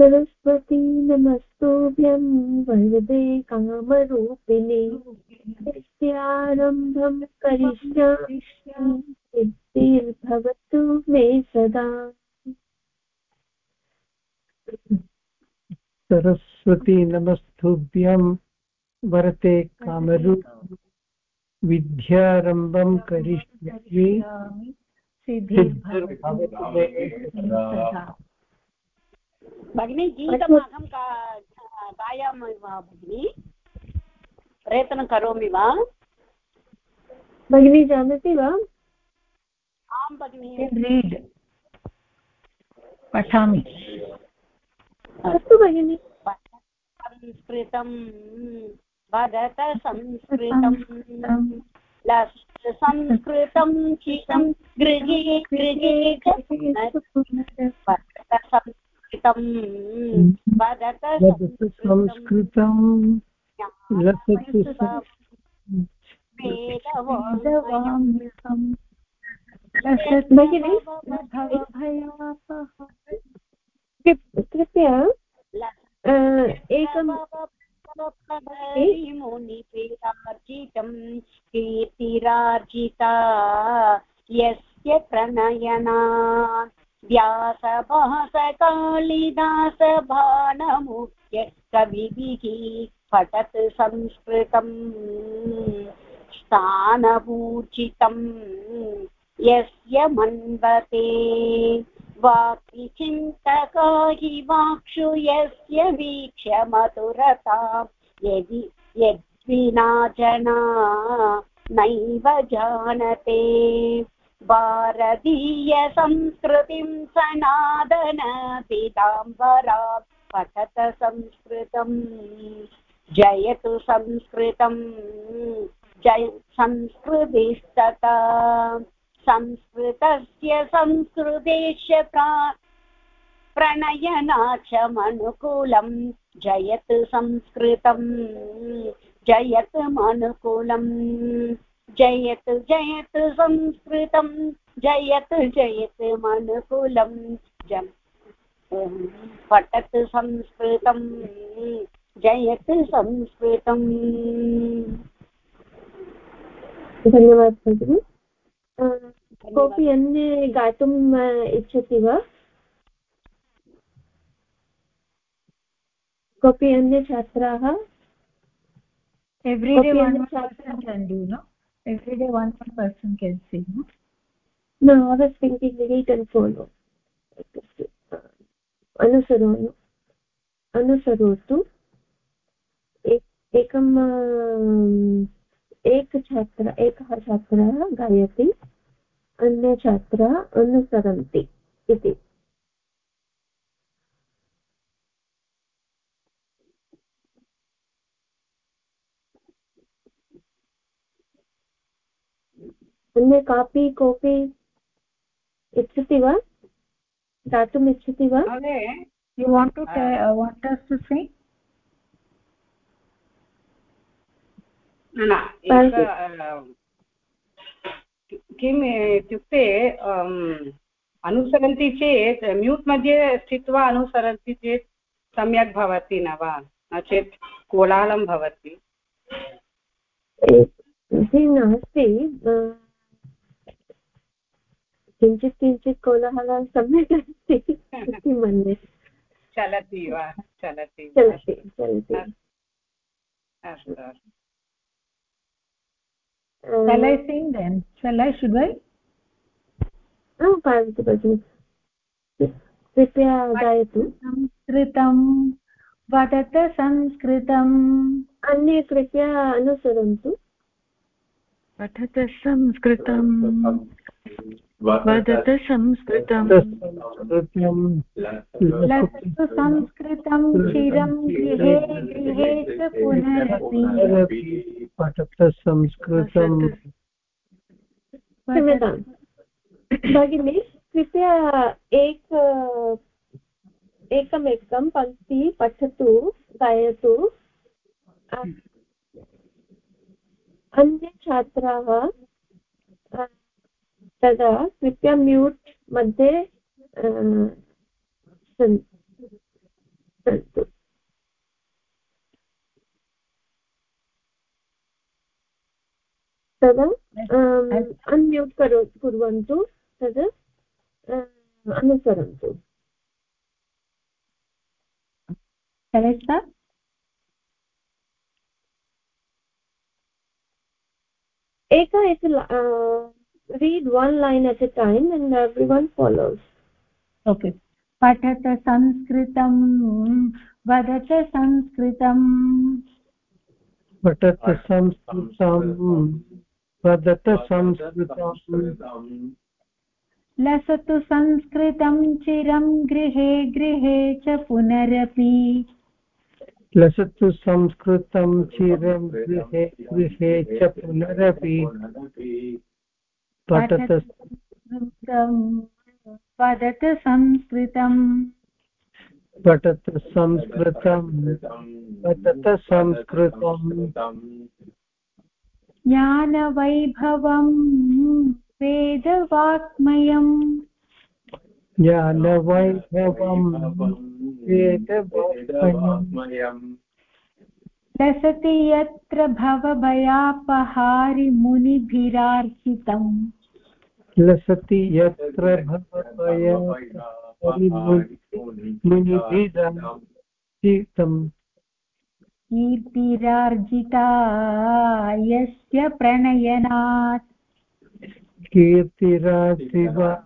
सरस्वती नमस्तुभ्यं वरदे कामरूपिणि। नित्यारम्भं करिष्यामिर्भवतु मे सदा। सरस्वती नमस्तुभ्यं वरते कामरू विद्यारम्भं करिष्यामि। सिद्धिर्भवतु मे सदा। भगिनी गीतम् अहं गायामि वा भगिनि? प्रयत्नं करोमि वा? भगिनी जानाति वा? आं भगिनि। रीड् पठामि। अस्तु भगिनि। संस्कृतं वदत संस्कृतं संस्कृतं चितं गृहे गृहे संस्कृतं वदत संस्कृतं लसतु कृपया एकं कीर्तिरार्जिता यस्य प्रणयना व्यासभासकालिदासभानमुख्य कविभिः पठत् संस्कृतम्। स्थानपूजितम् यस्य मन्वते वाक्चिन्तका हि वाक्षु यस्य वीक्ष्य मधुरता। यदि यद्विना जना नैव जानते। भारतीयसंस्कृतिं सनादनपिताम्बरा पठत संस्कृतम् जयतु संस्कृतम् जय संस्कृतिस्तथा संस्कृतस्य संस्कृतेश्च प्रा प्रणयनाचमनुकूलं जयत् संस्कृतम् जयत् मनुकूलम् जयतु जयतु संस्कृतं जयतु जयतु मनुकुलं पठतु संस्कृतं जयतु संस्कृतम्। धन्यवादः भगिनि कोऽपि अन्ये गातुम् इच्छति वा? कोऽपि अन्ये छात्राः every day can every day one one person can sing no? no i was thinking read and follow अनुसरोतु अनुसरोतु एकम् एकछात्र एकः छात्रः गायति अन्यछात्रः अनुसरन्ति इति अन्य कापि कोऽपि इच्छति वा? दातुम् इच्छति वा? You want to want us to say किम् इत्युक्ते अनुसरन्ति चेत् म्यूट् मध्ये स्थित्वा अनुसरन्ति चेत् सम्यक् भवति न वा? नो चेत् कोलाहलं भवति। नास्ति। किञ्चित् किञ्चित् कोलाहलः सम्यक् अस्ति इति मन्ये. चलति वा? चलति चलति चलति. अस्तु shall i sing then? Shall i should i? पाठयतु भगिनि. कृपया गायतु. संस्कृतं वदत संस्कृतम्। अन्ये कृपया अनुसरन्तु. पठत संस्कृतं वदत संस्कृतं संस्कृतं लसतु संस्कृतं चिरं गृहे गृहे च पुनरपि। पठत संस्कृतं क्षम्यतां भगिनि कृपया एक एकमेकं पङ्क्ति पठतु गायतु। अन्ये छात्राः तदा कृपया म्यूट् मध्ये सन्तु। तदा अन्म्यूट् करो कुर्वन्तु तद् अनुसरन्तु। Is uh, read one line at a time and everyone follows. Okay. पठत संस्कृतं वदत संस्कृतम्। पठत संस्कृतं वदत संस्कृतम्। लसतु संस्कृतं चिरं गृहे गृहे च पुनरपि। लसतु संस्कृतं चिरं गृहे गृहे च पुनरपि। पठत संस्कृतम्। पठत संस्कृतं वदत संस्कृतम्। ज्ञानवैभवम् वेदवाक्मयम्। ज्ञानवैभवम् वेदवाक्मयम्। लसति यत्र भवभयापहारि मुनिभिरार्चितम् लसति यत्र कीर्तिरार्जिता यस्य प्रणयनात्। कीर्तिराशिवा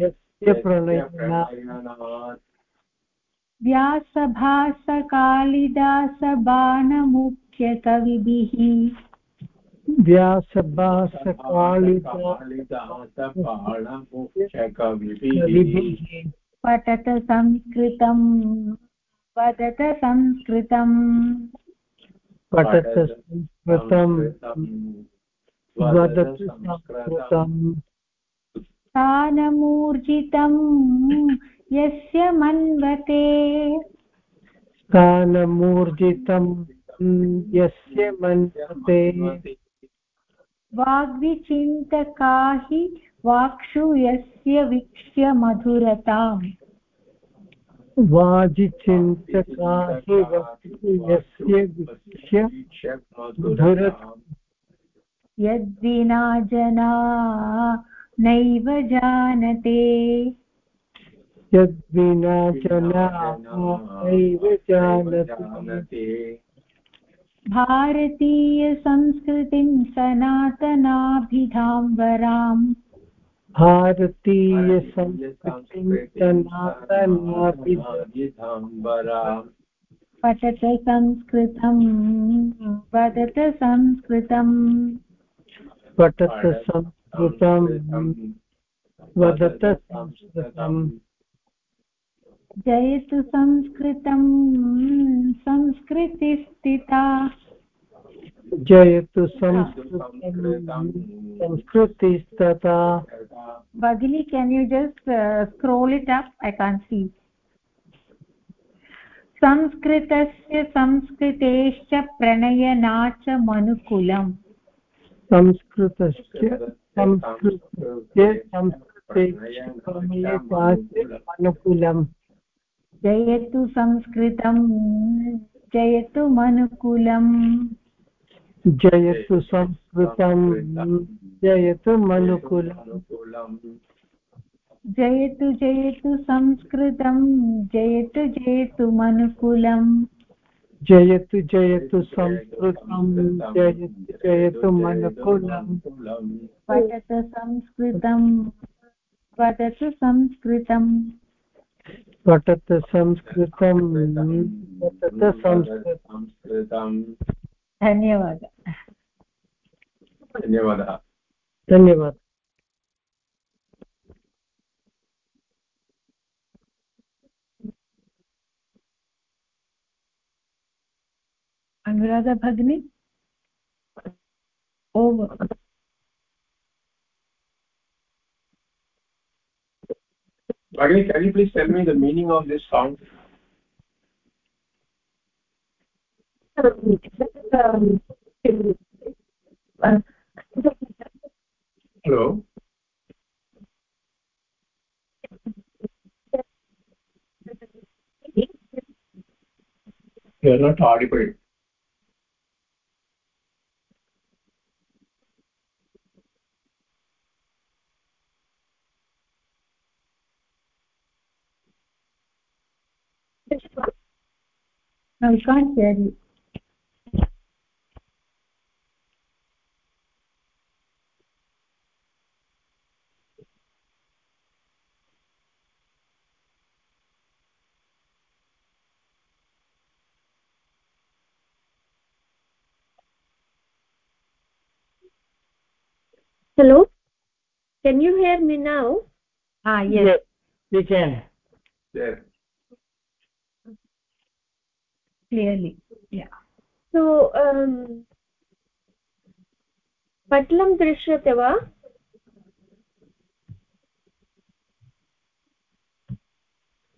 यस्य प्रणयनात्। व्यासभासकालिदासबाणमुख्यकविभिः। पठत संस्कृतं वदत संस्कृतम् पठत संस्कृतं वदत संस्कृतम् स्थानमूर्जितं यस्य मन्वते। स्थानमूर्जितं यस्य मन्यते वाग्विचिन्तका हि वाक्षु यस्य वीक्ष्य मधुरताम् वाजिचिन्तका हि वस्तु यस्य वीक्ष्य मधुरताम् यद्विना जना नैव जानते। यद्विना जनाः नैव जानन्ति भारतीयसंस्कृतिं सनातनाभिधाम्बराम्। भारतीयसंस्कृतिं सनातनाभिधाम्बराम्। पठत संस्कृतं वदत संस्कृतम् पठत संस्कृतं वदत संस्कृतम् जयतु संस्कृतं संस्कृतिस्थिता। जयतु संस्कृतं संस्कृतिस्तथा can you just uh, scroll it up? I can't see. संस्कृतस्य संस्कृतेश्च प्रणयनाच मनुकुलम्। संस्कृतस्य संस्कृतस्य संस्कृतेश्च प्रणयनाच अनुकूलम् जयतु संस्कृतं जयतु मनुकुलम्। जयतु संस्कृतं जयतु मनुकुलम्। जयतु जयतु संस्कृतं जयतु जयतु मनुकुलम्। जयतु जयतु संस्कृतं जयतु जयतु मनुकुलम्। पठत संस्कृतं वदतु संस्कृतम्। पठत संस्कृतं पठत संस्कृतं धन्यवादः। धन्यवादः। धन्यवादः। अनुराधा भगिनी? Over Bhagini, can you please tell me the meaning of this song? Hello? You are not audible. No we can't hear you hello? Can you hear me now? Ah yes, yes we can. There. Clearly yeah so um पटलं दृश्यते वा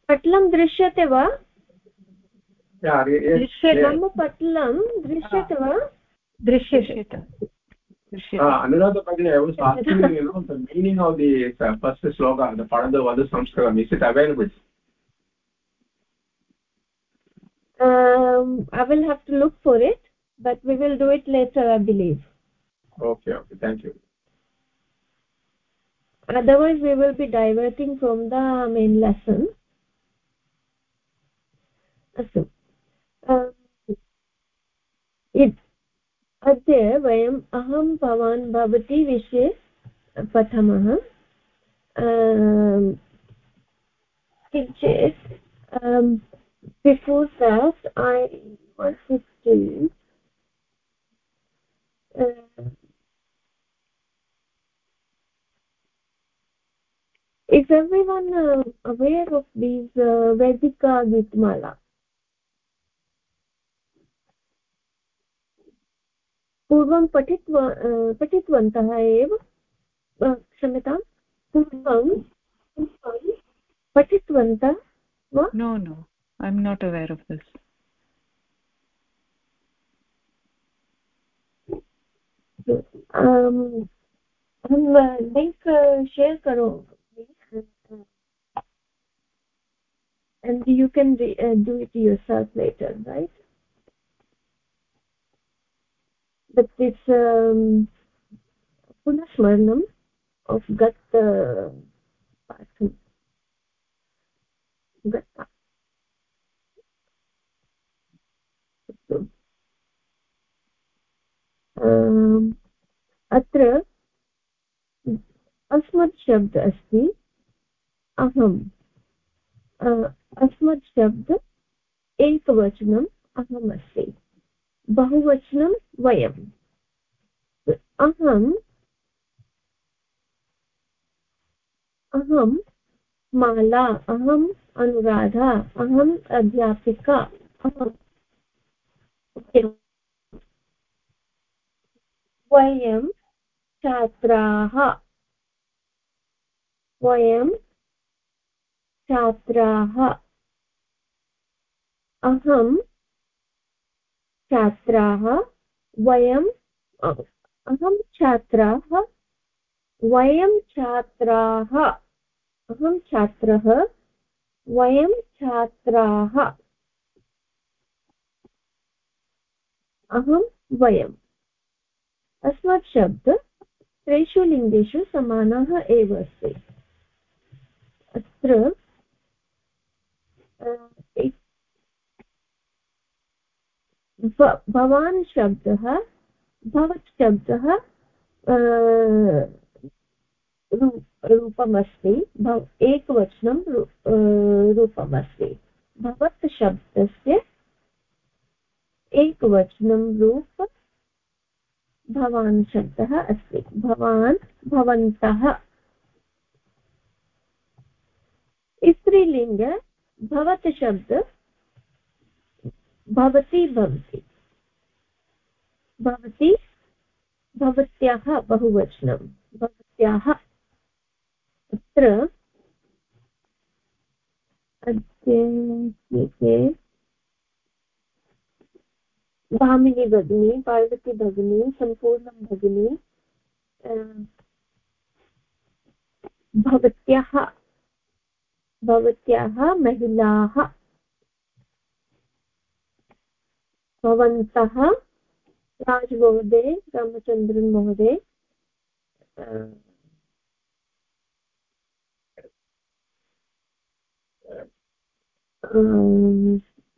पटलं दृश्यते वा दृश्यते पटलं दृश्यते वा दृश्यते Uh, Anuradha Bhagini, I was asking you, know, the meaning of the uh, first sloka, the Padada Vada Samskaram, is it available? um i will have to look for it but we will do it later i believe Okay, okay, thank you. otherwise we will be diverting from the main lesson अस्तु इत् अद्य वयम् अहं भवान् भवती विषये पठामः किञ्चित् before that i wanted to uh, is everyone uh, aware of these uh, vedika gitmala पूर्वं पठित्वा पठितवन्तः एव क्षम्यतां पूर्वं पठितवन्तः वा no no i'm not aware of this अहं लिङ्क् शेर् करोमि and you can uh, do it yourself later right but this um, punasmaranam of gat uh, patham gat अत्र अस्मत् शब्द अस्ति। अहम्। अस्मत् शब्द एकवचनम् अहम् अस्ति। बहुवचनं वयम्। अहम्, अहं माला अहम् अनुराधा अहम् अध्यापिका अहं वयं छात्राः। वयं छात्राः। अहं छात्राः। वयम् अहं छात्राः। वयं छात्राः। अहं छात्रः। वयं छात्राः। अहं वयम्। अस्मत् शब्द त्रिषु लिङ्गेषु समानः एव अस्ति। अत्र भवान् शब्दः, भवत् शब्दः रूपमस्ति भव एकवचनं रूपमस्ति। भवत् शब्दस्य एकवचनं रूप भवान् शब्दः अस्ति। भवान्, भवन्तः। स्त्रीलिङ्ग, भवत् शब्द, भवती भवति। भवती, भवत्याः बहुवचनं। भवत्याः अत्र अद्य भामिनी भगिनी पार्वती भगिनी सम्पूर्णं भगिनी भवत्याः भवत्याः महिलाः भवन्तः राजमहोदय रामचन्द्रन् महोदय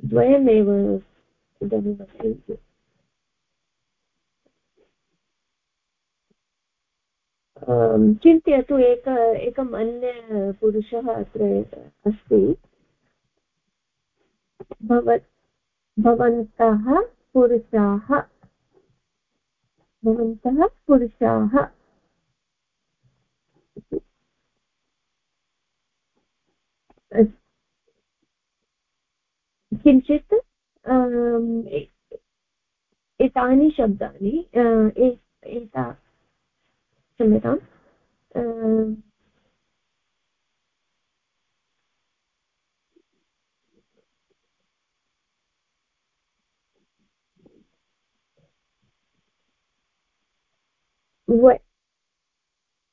द्वयमेव इदानीमस्ति चिन्तयतु एक एकम् अन्य पुरुषः अत्र अस्ति। भवत् भवन्तः पुरुषाः भवन्तः पुरुषाः। किञ्चित् एतानि शब्दानि एता क्षम्यताम्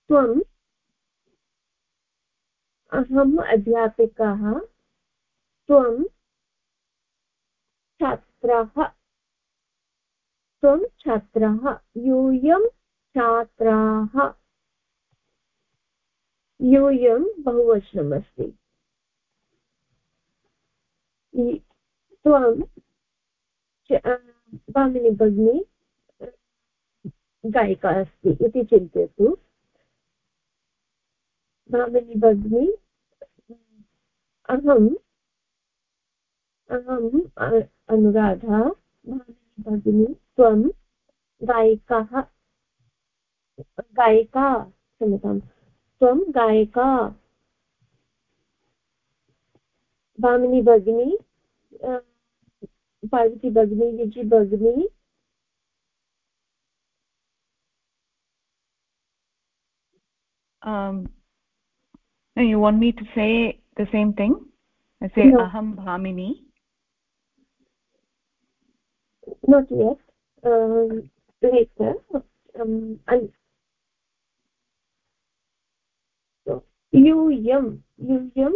त्वम् अहम् अध्यापिकाः त्वं छात्राः त्वं छात्राः यूयं छात्राः। यूयं बहुवचनमस्ति। त्वं भामिनी भगिनी, गायिका अस्ति इति चिन्तयतु। भामिनी भगिनी अहम् अहम् अनुराधा भगिनी त्वं गायिकाः गायिका क्षम्यतां त्वं गायिका भामिनी भगिनी पार्वती भगिनी विजि भगिनी um you want me to say the same thing i say no. aham bhamini not yet. Um, later. Um, and so, यूयं यूयं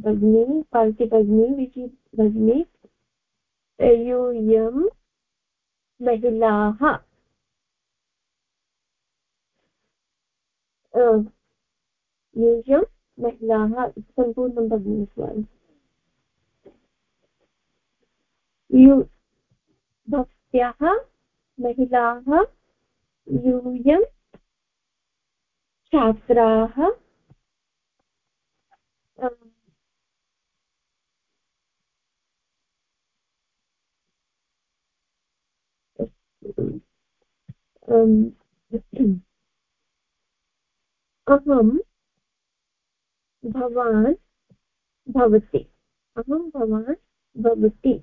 भगिनी पार्ति विजि भगिनी यूयं महिलाः यूयं महिलाः सम्पूर्णं भगिनी स्वर् यु महिलाः यूयं छात्राः अहं भवान् भवति अहं भवान् भवति।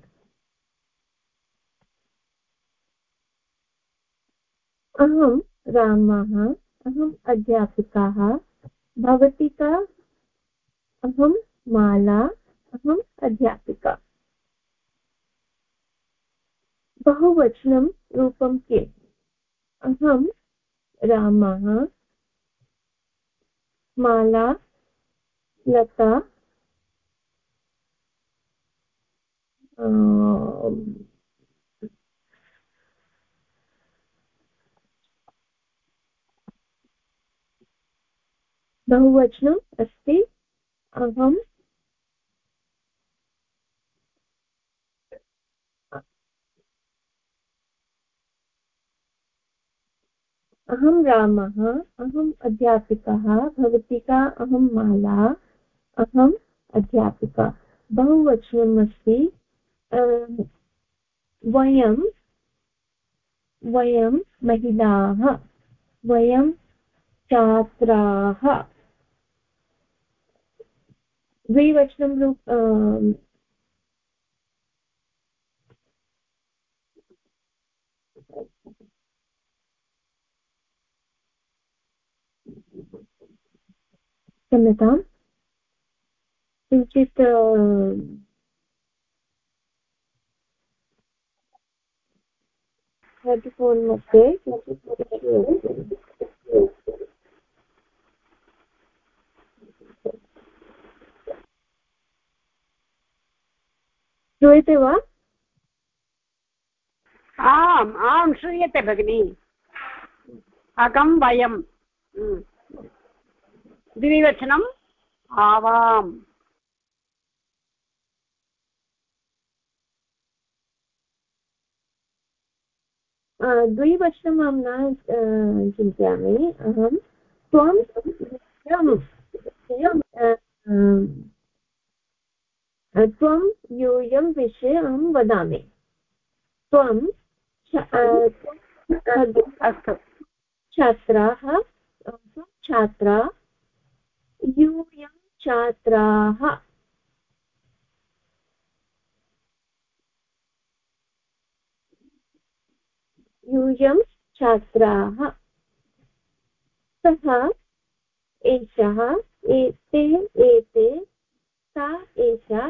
अहं रामः अहम् अध्यापिकाः, भवती का? अहं माला अहम् अध्यापिका। बहुवचनं रूपं के? अहं रामः, माला, लता बहुवचनम् अस्ति। अहम् अहं रामः, अहम् अध्यापिकः, भवती का अहं माला, अहम् अध्यापिका। बहुवचनम् अस्ति। वयं वयं महिलाः, वयं छात्राः। द्विवचनं रूप क्षम्यताम्। किञ्चित् हेड्फोन् मध्ये श्रूयते वा? आम् आं श्रूयते भगिनि। अहं वयं द्विवचनम् आवाम्। द्विवचनम् अहं न चिन्तयामि अहं त्वं त्वं यूयं विषये अहं वदामि। त्वं अस्तु छात्राः छात्रा यूयं छात्राः। यूयं छात्राः। सः एषः एते एते सा एषा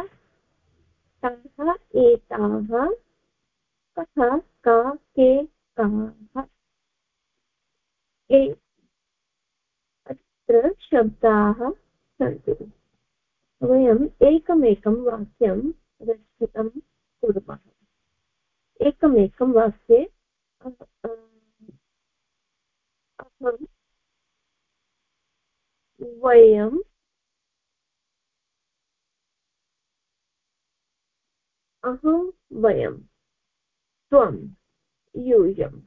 ताः एताः कः का के काः अत्र शब्दाः सन्ति। वयम् एकमेकं वाक्यं रक्षितं कुर्मः। एकमेकं वाक्ये अहं वयं अहं वयं त्वं यूयम्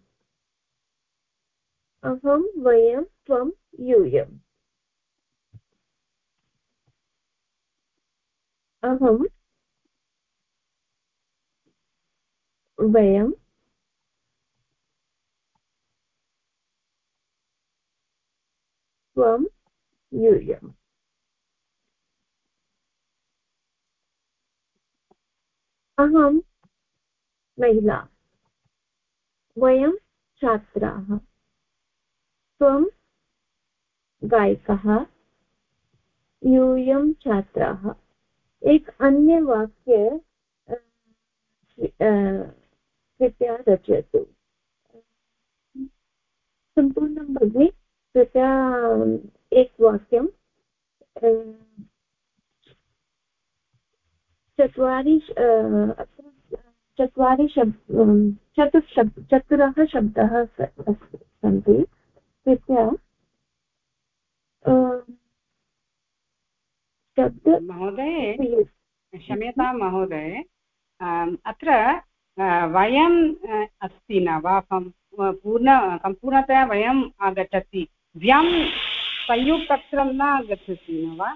अहं वयं त्वं यूयम् अहं वयं त्वं यूयम् अहं महिला, वयं छात्राः। त्वं गायकः, यूयं छात्राः। एक अन्य वाक्य कृपया रचयतु। सम्पूर्णं भगिनि, कृपया एकवाक्यं चत्वारि चत्वारि शब् चतुश्शब् चतुरः शब्दः सन्ति। कृपया शब्द महोदय क्षम्यतां महोदय अत्र वयम् अस्ति न वा? पूर्ण सम्पूर्णतया वयम् आगच्छति। व्यं संयुक्तक्षरं न आगच्छति न वा?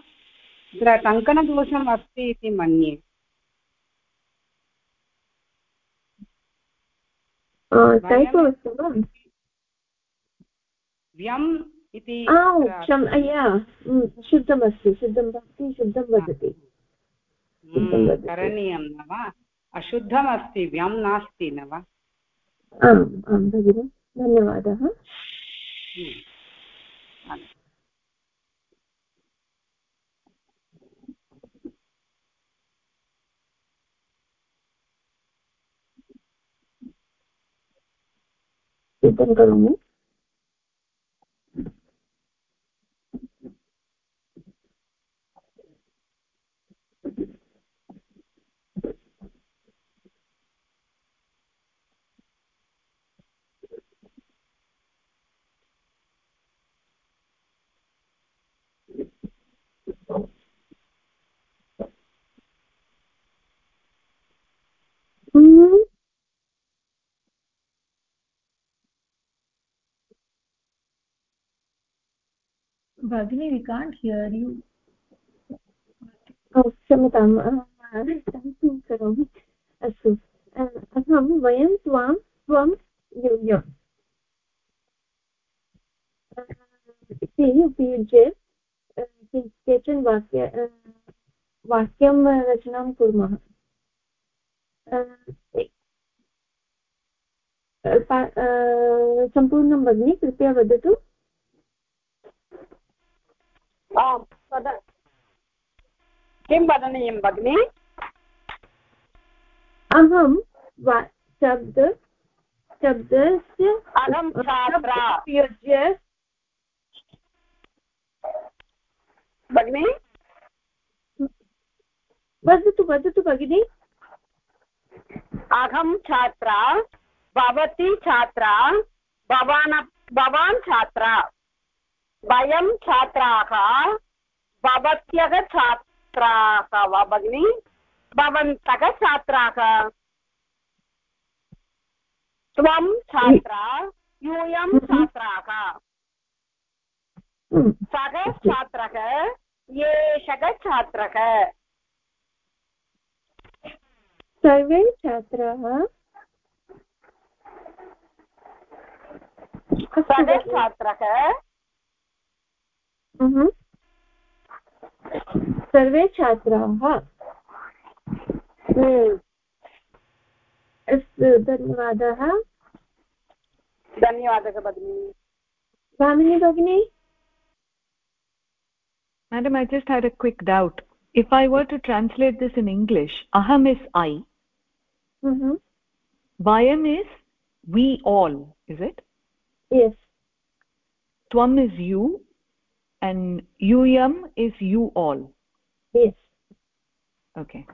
तत्र टङ्कनदोषम् अस्ति इति मन्ये। व्यम् इति शुद्धमस्ति शुद्धं भवति शुद्धं वदति। करणीयं न वा? अशुद्धमस्ति व्यं नास्ति न वा? आम् आं भगिनि धन्यवादः। करोमि भगिनी वि काण्ट् हियर् यु क्षम्यताम् करोमि अस्तु अहं वयं त्वां, त्वं यूयम् इति उपयुज्य केचन वाक्य वाक्यं रचनां कुर्मः। सम्पूर्णं भगिनि, कृपया वदतु। आम् वद। किं वदनीयं भगिनि? अहं शब्द शब्दस्य अहं छात्रा। उपयुज्य भगिनि? वदतु वदतु भगिनि। अहं छात्रा भवती छात्रा भवान् भवान् छात्रा। वयं छात्राः भवत्यः छात्राः वा भगिनि? भवन्तः छात्राः? त्वं छात्रा यूयं छात्राः। सः छात्रः एषः छात्रः। सर्वे छात्राः? सः छात्रः सर्वे छात्राः अस्तु धन्यवादः धन्यवादः भगिनी भामिनी भगिनी madam i just had a quick doubt if i were to translate this in english aham is i mm -hmm. vayam is we all is it yes tvam is you and yum is you all yes okay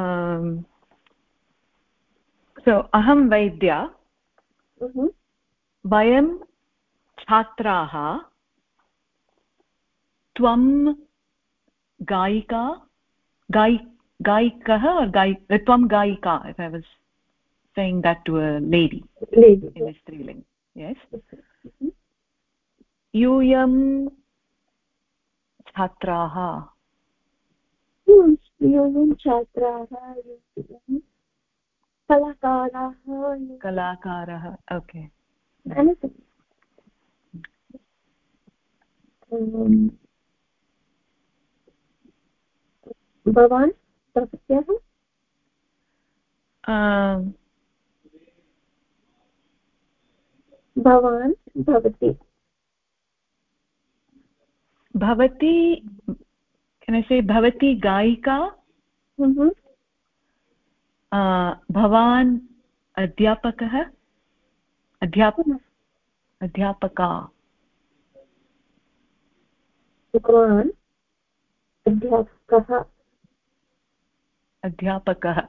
um so aham vaidya mm -hmm. vayam छात्राः त्वं गायिका गायि गायिकः गायि त्वं गायिका if i was saying that to a lady lady in a striling yes यूयं छात्राः। यूयं छात्राः कलाकाराः कलाकारः okay. भवान् भवत्याः भवान् भवति। भवती किमस्ति भवती गायिका? भवान् अध्यापकः? अध्याप अध्यापका? भवान् अध्यापकः? अध्यापकः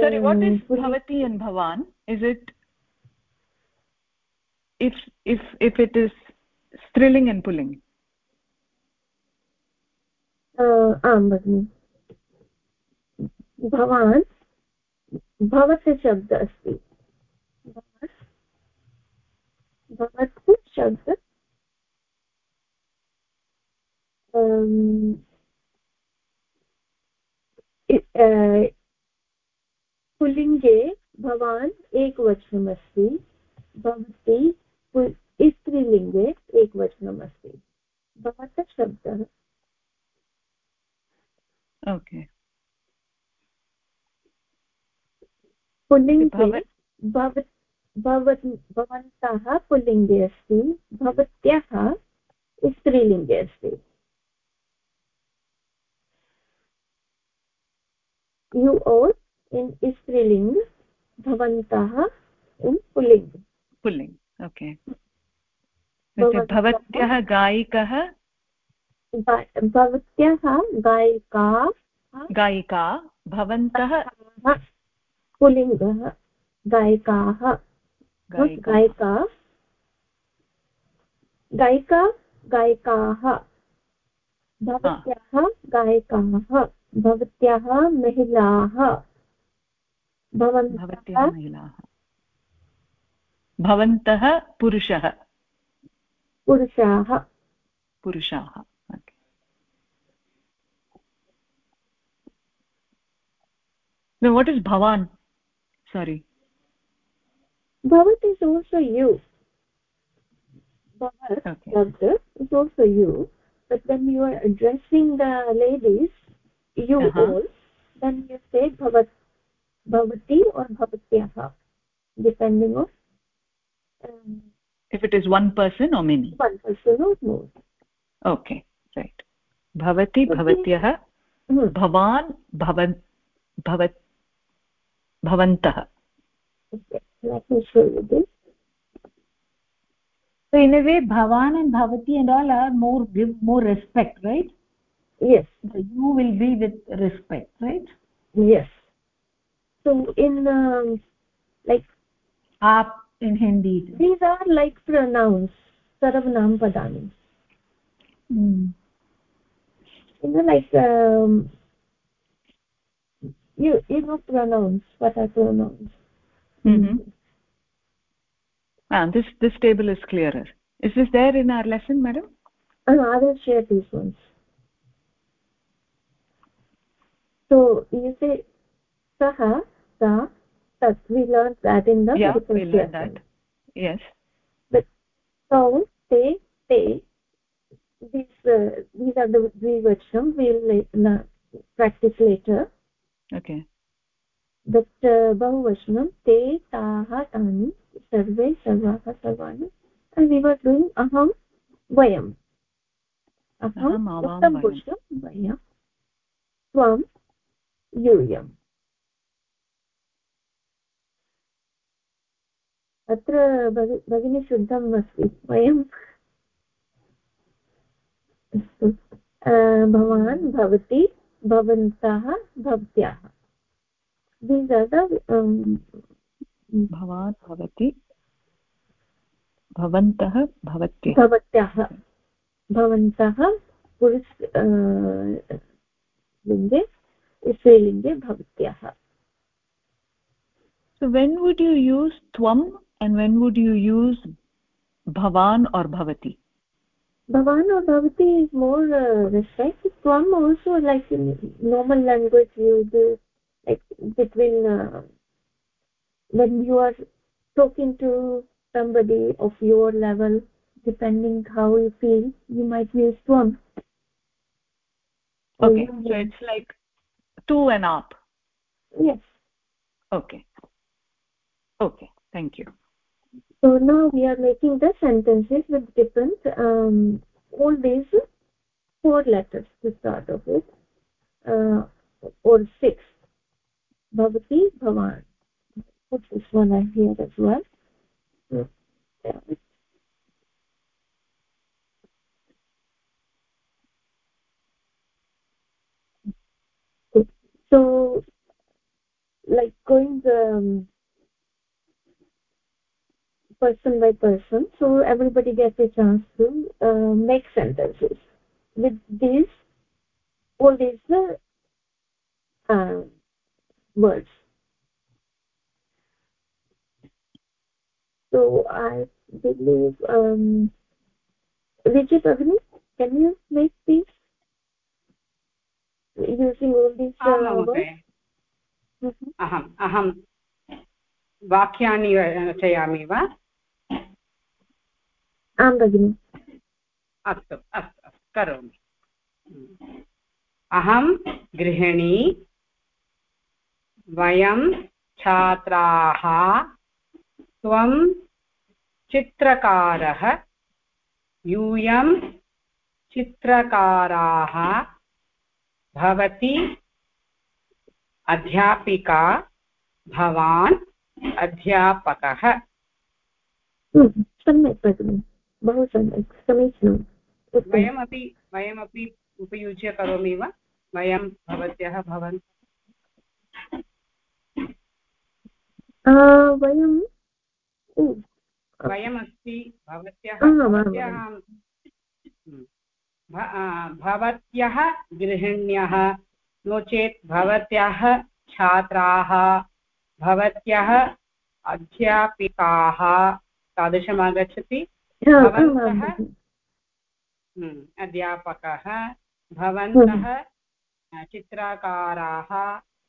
sorry what is bhavati and bhavan is it if if if it is स्त्रीलिङ्ग् एण्ड् पुल्लिङ्ग् आं भगिनि भवान् भवत् शब्द अस्ति भवत् शब्द पुल्लिङ्गे भवान् एकवचनमस्ति भवती स्त्रीलिङ्गे एकवचनम् अस्ति। भवतः शब्दः। ओके। पुल्लिङ्गे भवन्तः पुल्लिङ्गे अस्ति भवत्याः स्त्रीलिङ्गे अस्ति। यु ओर् इन् स्त्रीलिङ्ग् भवन्तः इन् पुल्लिङ्ग्। पुल्लिङ्ग् ओके। भवत्याः गायिकः? भवत्याः गायिका गायिका भवन्तः? पुलिङ्गः गायिकाः गायिका। गायिका गायिकाः भवत्याः गायिकाः भवत्याः महिलाः भवन्तः महिलाः। भवन्तः पुरुषः। पुरुषाः पुरुषाः no what is bhavan sorry bhavat is also you bhavat okay. is also you but when you are addressing the ladies you uh -huh. all then you say bhavat bhavati or bhavatyah depending on um, if it is one person or many one person or more okay right bhavati bhavatyah bhavan bhavan bhavat bhavantah so in a way bhavan and bhavati and all are more give more respect right yes you will be with respect right yes so in um, like aap in hindi. These are like pronouns. Sarvanam padani. Mm. you know like um, you you know pronouns. What are pronouns? Mm -hmm. ah this this table is clearer. Is this there in our lesson madam? Uh, i will share these ones. So you say saha sa tat we learned that in the yeah we learned that yes but so te te these uh, these are the dvivachanam we'll uh, practice later okay but uh, bahuvachanam te taah tani sarve sarvaः सर्वाणि and we were doing aham vayam aham uttam purusham vayam tvam यूयम् अत्र भगिनी शुद्धम् अस्ति वयं अस्तु। भवान् भवती भवन्तः भवत्याः। दीस् आर् द भवान् भवति भवन्तः भवत्याः। भवत्याः। भवन्तः पुरुष लिङ्गे स्त्रीलिङ्गे भवत्याः। So when would you use tvam and when would you use bhavan or bhavati? Bhavan or bhavati is more uh, respect. Tvam also like in normal language used like between uh, when you are talking to somebody of your level depending how you feel you might use tvam okay so it's like to and up. Yes. Okay. Okay thank you so now we are making the sentences with different um, all these four letters to start off with uh, or six. Bhavati bhavan. Put this one I here as well? So like going um, person by person so everybody gets a chance to uh, make sentences with these all these uh, uh, words so i believe um Vijay Agni, can you make these using all these uh, words अहम् अहं वाक्यानि रचयामि वा आं भगिनि। अस्तु अस्तु अस्तु करोमि। अहं गृहिणी वयं छात्राः त्वं चित्रकारः यूयं चित्रकाराः भवती अध्यापिका भवान् अध्यापकः। सम्यक् भगिनि। बहु सम्यक् समीचीनं वयमपि वयमपि उपयुज्य करोमि वा? वयं भवत्याः भवन् वयं वयमस्ति भवत्याः भवत्याः गृहिण्यः नो चेत् भवत्याः छात्राः भवत्याः अध्यापिकाः तादृशम् आगच्छति। भवन्तः अध्यापकः भवन्तः चित्रकाराः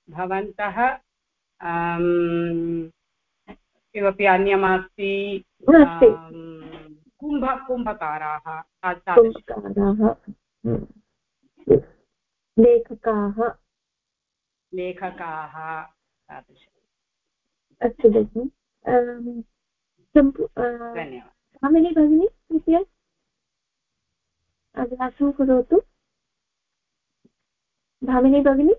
भवन्तः किमपि अन्यमस्ति कुम्भ कुम्भकाराः लेखकाः। लेखकाः तादृश। अस्तु भगिनि। धन्यवादः। भगिनी भगिनी कृपया अभ्यासं करोतु भामिनी भगिनी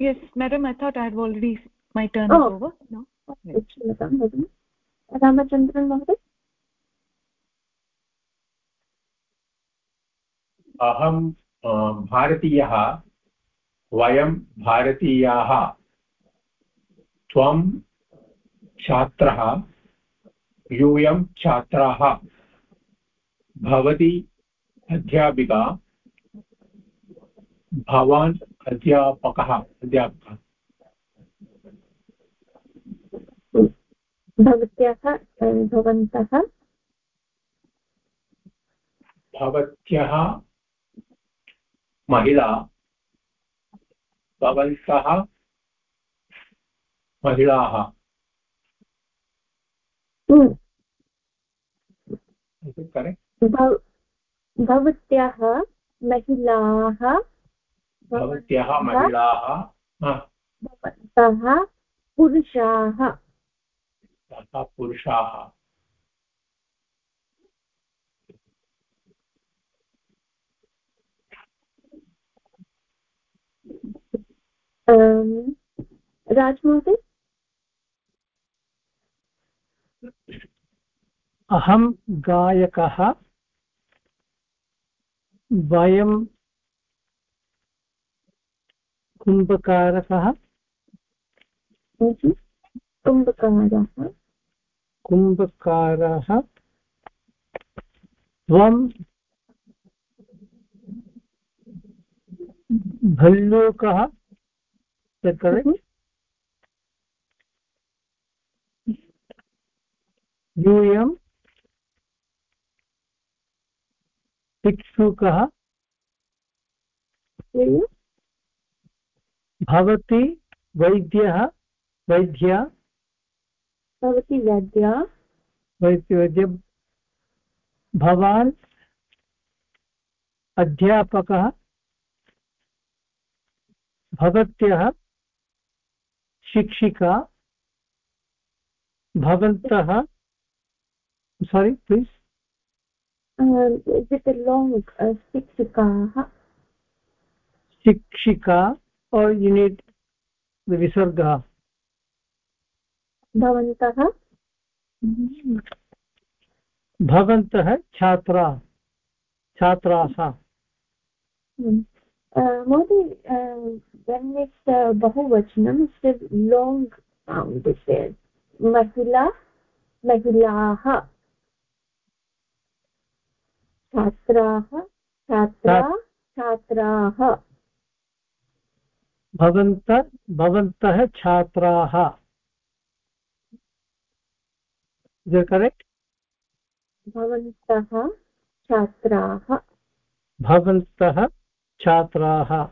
yes madam i thought i had already my turn oh. is over. No? Ramachandran महोदय अहं भारतीयः वयं भारतीयाः। त्वं छात्रः यूयं छात्राः। भवती अध्यापिका भवान् अध्यापकः अध्यापकः। भवत्याः भवन्तः भवत्यः महिला भवन्तः महिलाः। भवत्याः महिलाः भवत्याः महिलाः। भवन्तः पुरुषाः। पुरुषाः। राजमहोदय अहं गायकः वयं कुम्भकारकः कुम्भकारः कुम्भकारः त्वं भल्लूकः भिक्षुकः भवती वैद्यः वैद्या? भवती वैद्या? वैद्य वैद्य। भवान् अध्यापकः? भवत्यः शिक्षिका? भवन्तः? Sorry please. Uh, long uh, शिक्षिकाः शिक्षिका need the visarga भवन्तः भवन्तः छात्रा छात्राः महोदय when it's uh, बहुवचनं it's a long sound is there महिला महिलाः छात्राः छात्रा छात्राः भवन्त भवन्तः छात्राः। करेक्ट् भवन्तः छात्राः। भवन्तः छात्राः।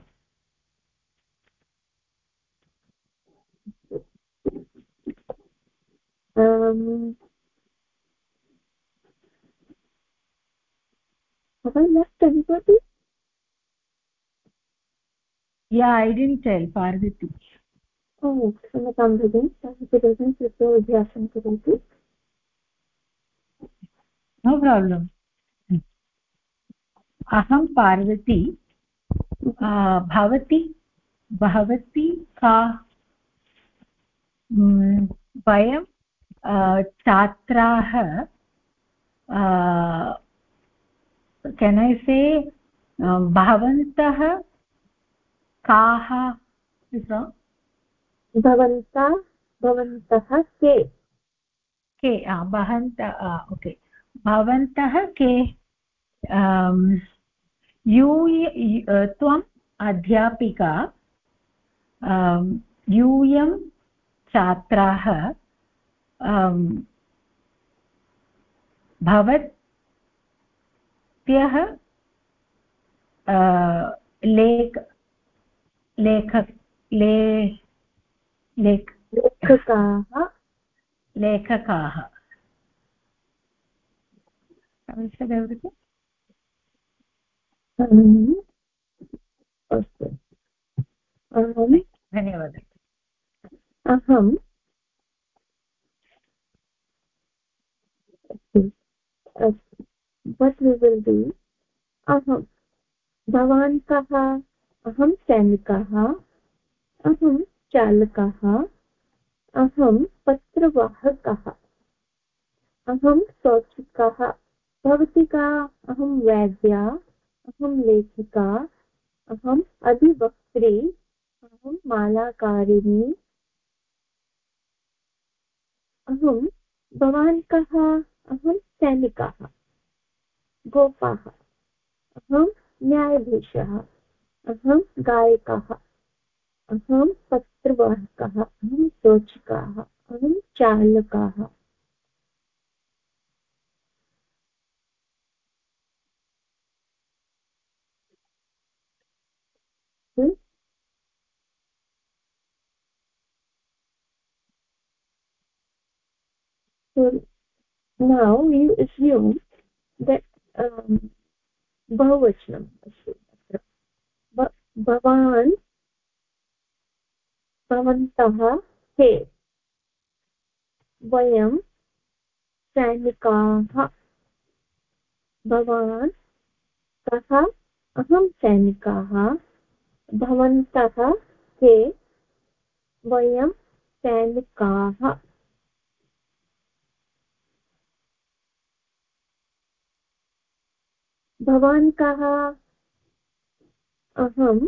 um, have I left anybody? Yeah, I didn't tell Parvati. Oh, क्षम्यतां भगिनि Parvati doesn't कृत्वा अभ्यासं करोतु No problem. अहं पार्वती भवती भवती का वयं छात्राः केन् ऐ से भवन्तः काः भवन्तः भवन्तः के के भवन्तः ओके भवन्तः के यूय त्वम् अध्यापिका यूयं छात्राः भवत्यः लेख लेख ले लेख लेखकाः? लेखकाः। अस्तु। अहं धन्यवादः। अहं what we will do अहं। भवान् कः? अहं सैनिकः। अहं चालकः। अहं पत्रवाहकः। अहं शौचिकः भवती का? अहं वैद्या। अहं लेखिका। अहम् अधिवक्त्री। अहं मालाकारिणी। अहं। भवान् कः? अहं सैनिकः। गोपाः। अहं न्यायाधीशः। अहं गायकः। अहं पत्रवाहकः। अहं शोचिकाः अहं चालकः? So, now you assume that बहुवचनम् अस्ति अत्र। भवान् भवन्तः हे, वयं सैनिकाः। भवान् कः? अहं सैनिकाः। भवन्तः के वयं सैनिकाः। भवान् कः अहं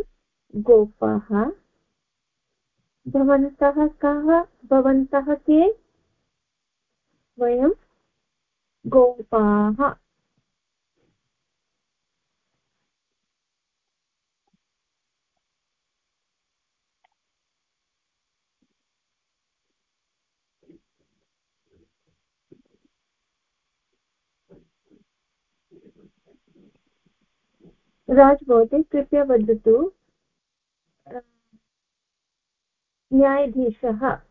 गोपः। भवन्तः कः? भवन्तः के? वयं गोपाः। राज महोदय कृपया वदतु न्यायाधीशः।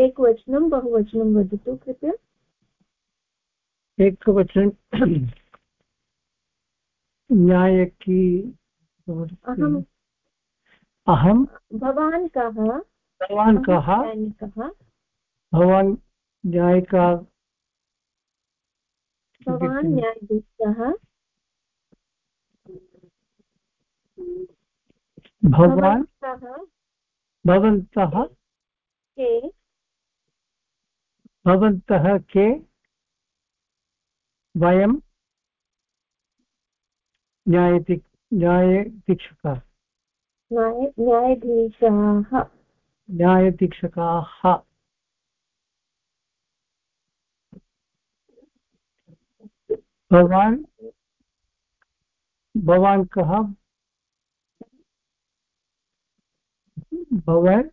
एकवचनं बहुवचनं वदतु कृपया। एकवचन। न्यायकी अहम् अहं भवान् कः? भवान् कः? भवान् न्यायिका भवान् न्यायाधीशः। भवान्? भवन्तः। के? भवन्तः के? वयं न्यायति न्यायदीक्षकाः न्यायाधीशाः। न्यायदीक्षकाः भवान् भवान् कः भवान्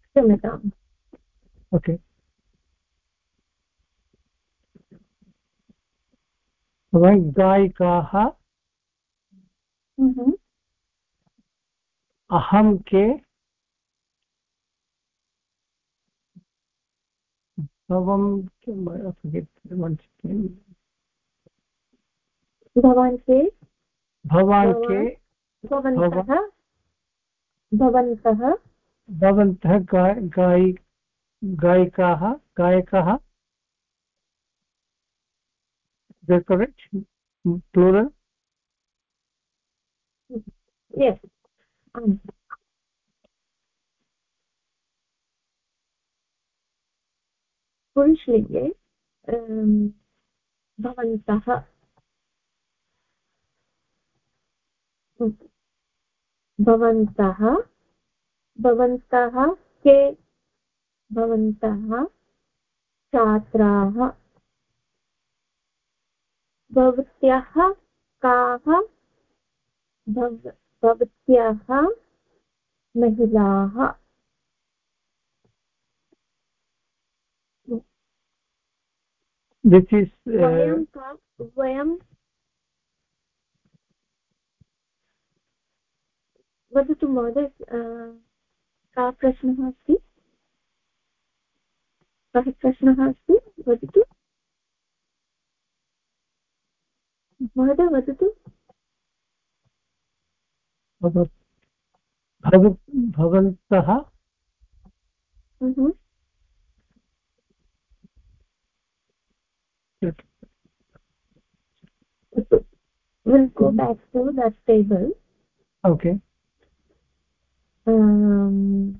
क्षम्यताम् ओके। भवान् गायिकाः अहं के भवं भवान् के? भवान् के? भवन्तः? भवन्तः? भवन्तः गायि गायिकाः? गायकः? Correct? Plural? Yes. पुरुषलिङ्गे भवन्तः। भवन्तः भवन्तः के? भवन्तः छात्राः। भवत्याः काः? भव भवत्याः महिलाः। This is वयं uh, का वदतु महोदय कः प्रश्नः अस्ति कः प्रश्नः अस्ति वदतु महोदय वदतु भवन्तः we'll go back to that table okay um,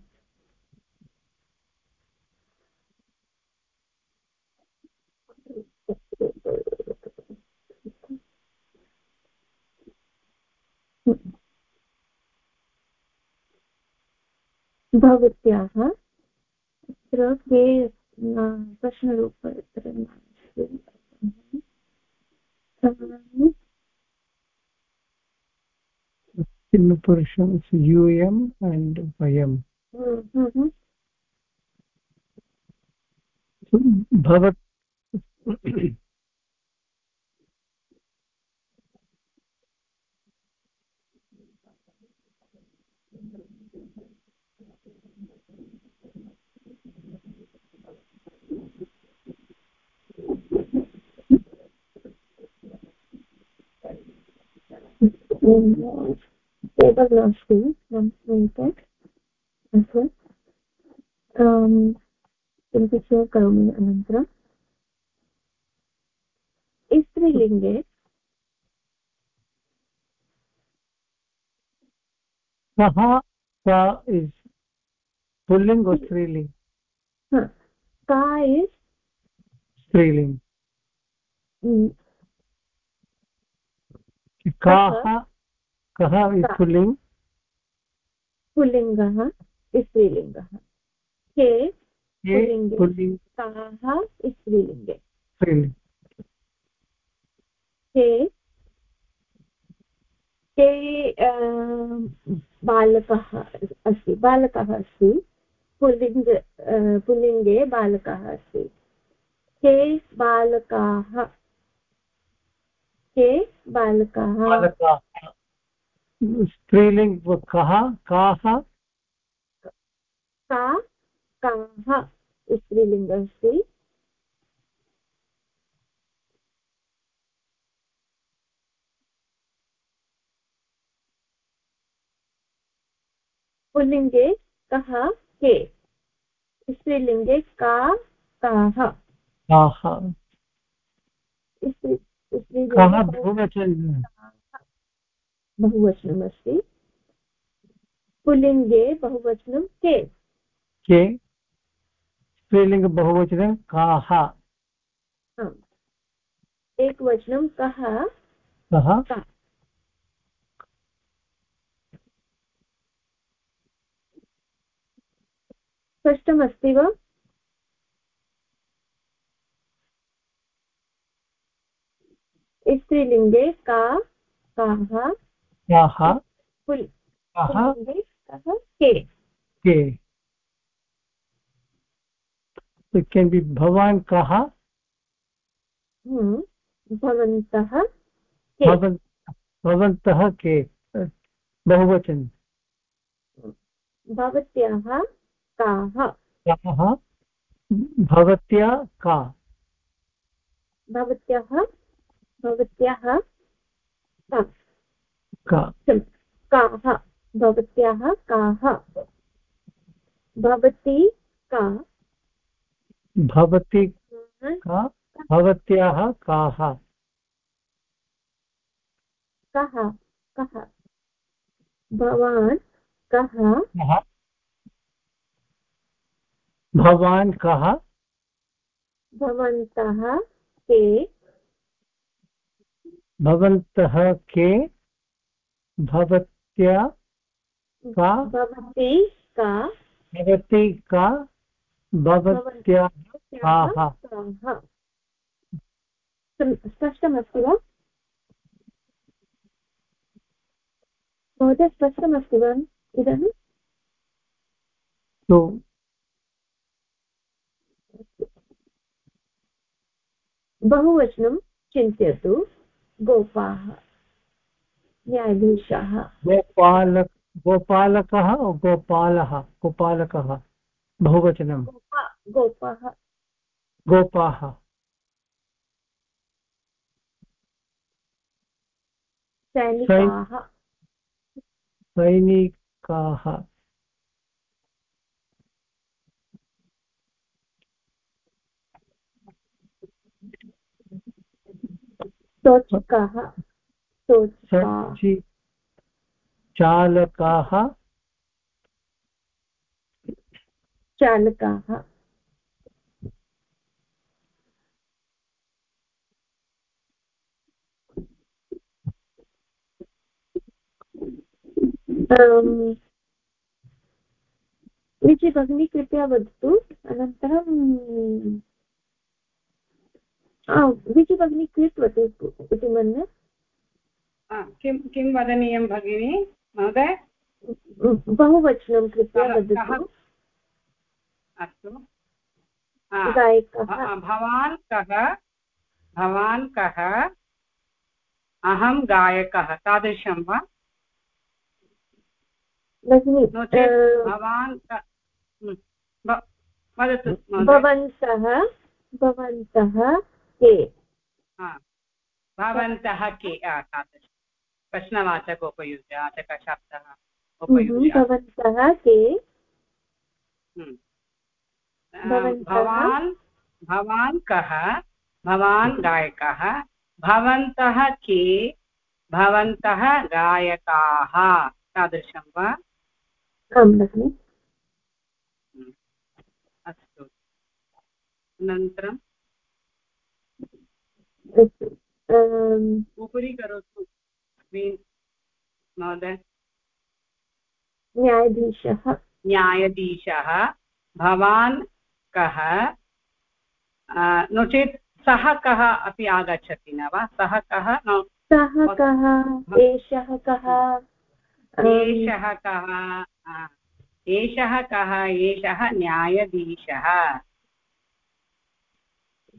भवत्याः तत्र के प्रश्नरूप Purusham is UM and Vayam. Table नास्ति अस्तु किञ्चित् शेर् करोमि अनन्तरं स्त्रीलिङ्गे का इस् पुल्लिङ्ग् स्त्रीलिङ्ग् का इस् स्त्रीलिङ्ग् काः कः पुल्लिङ्ग् पुल्लिङ्गः स्त्रीलिङ्गः के पुल्लिङ्ग् स्त्रीलिङ्गे के के बालकः अस्ति बालकः अस्ति। पुल्लिङ्ग पुल्लिङ्गे बालकः अस्ति। के बालकाः के बालकाः। स्त्रीलिङ्ग् कः? काः? का काः? स्त्रीलिङ्ग अस्ति पुल्लिङ्गे कः? के? स्त्रीलिङ्गे का काः? काः? कः। बहुवचनं। बहुवचनमस्ति पुल्लिङ्गे बहुवचनं के? के? स्त्रीलिङ्ग बहुवचनं काः? एकवचनं कः? कः? स्पष्टमस्ति वा? स्त्रीलिङ्गे का? काः? काः पुल्लिङ्गे कः। के। के it can be bhavan kaha भवन्तः भवन्तः के? बहुवचन। भवत्याः काः? काः? भवत्या का? भवत्याः भवत्याः का। भवत्याः काः? भवती का? भवती का? भवत्याः काः? कः कः? भवान् कः? भवान् कः? भवन्तः के? भवन्तः के? भवत्या का? भवती का? भवती का? भवत्याः स्पष्टमस्ति वा? महोदय स्पष्टमस्ति वा इदानीं? तो बहुवचनं चिन्तयतु। गोपाः न्यायाधीशाः। गोपाल गोपालकः गोपालः गोपालकः बहुवचनं। गोपा गोपाः। सैनिकाः। सैनिकाः। सोचकाः सोचकाः चालकाः चालकाः। विजि भगिनी कृपया वदतु। अनन्तरं विजि भगिनी कृतवती इति मन्ये। किं किं वदनीयं भगिनि महोदय? बहुवचनं कृपया वदतु। अस्तु। भवान् कः? भवान् कः? अहं गायकः तादृशं वा? नो चेत् भवान् वदतु भवन्तः भवन्तः के? भवन्तः के? तादृशं। प्रश्नवाचक उपयुज्य वाचकशब्दः उपयुज्य। भवन्तः के? भवान् भवान् कः? भवान् गायकः। भवन्तः के? भवन्तः गायकाः। तादृशं वा? आं भगिनि। अस्तु। अनन्तरम्? उपरि करोतु। महोदय? न्यायाधीशः। न्यायाधीशः भवान् कः? नो चेत् सः कः अपि आगच्छति न वा? सः कः? सः कः? एषः कः? एषः कः? एषः कः? एषः न्यायाधीशः।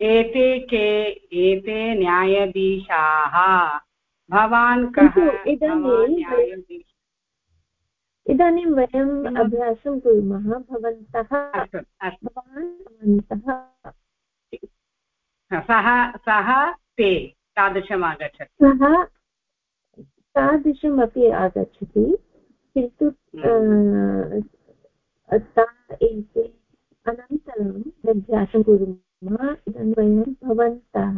एते के? एते न्यायाधीशाः। भवान् कः? इदानीं वयम् अभ्यासं कुर्मः भवन्तः भवन्तः सः सः ते तादृशम् आगच्छति सः तादृशमपि आगच्छति किन्तु एते अनन्तरम् अभ्यासं कुर्मः। इदानीं वयं भवन्तः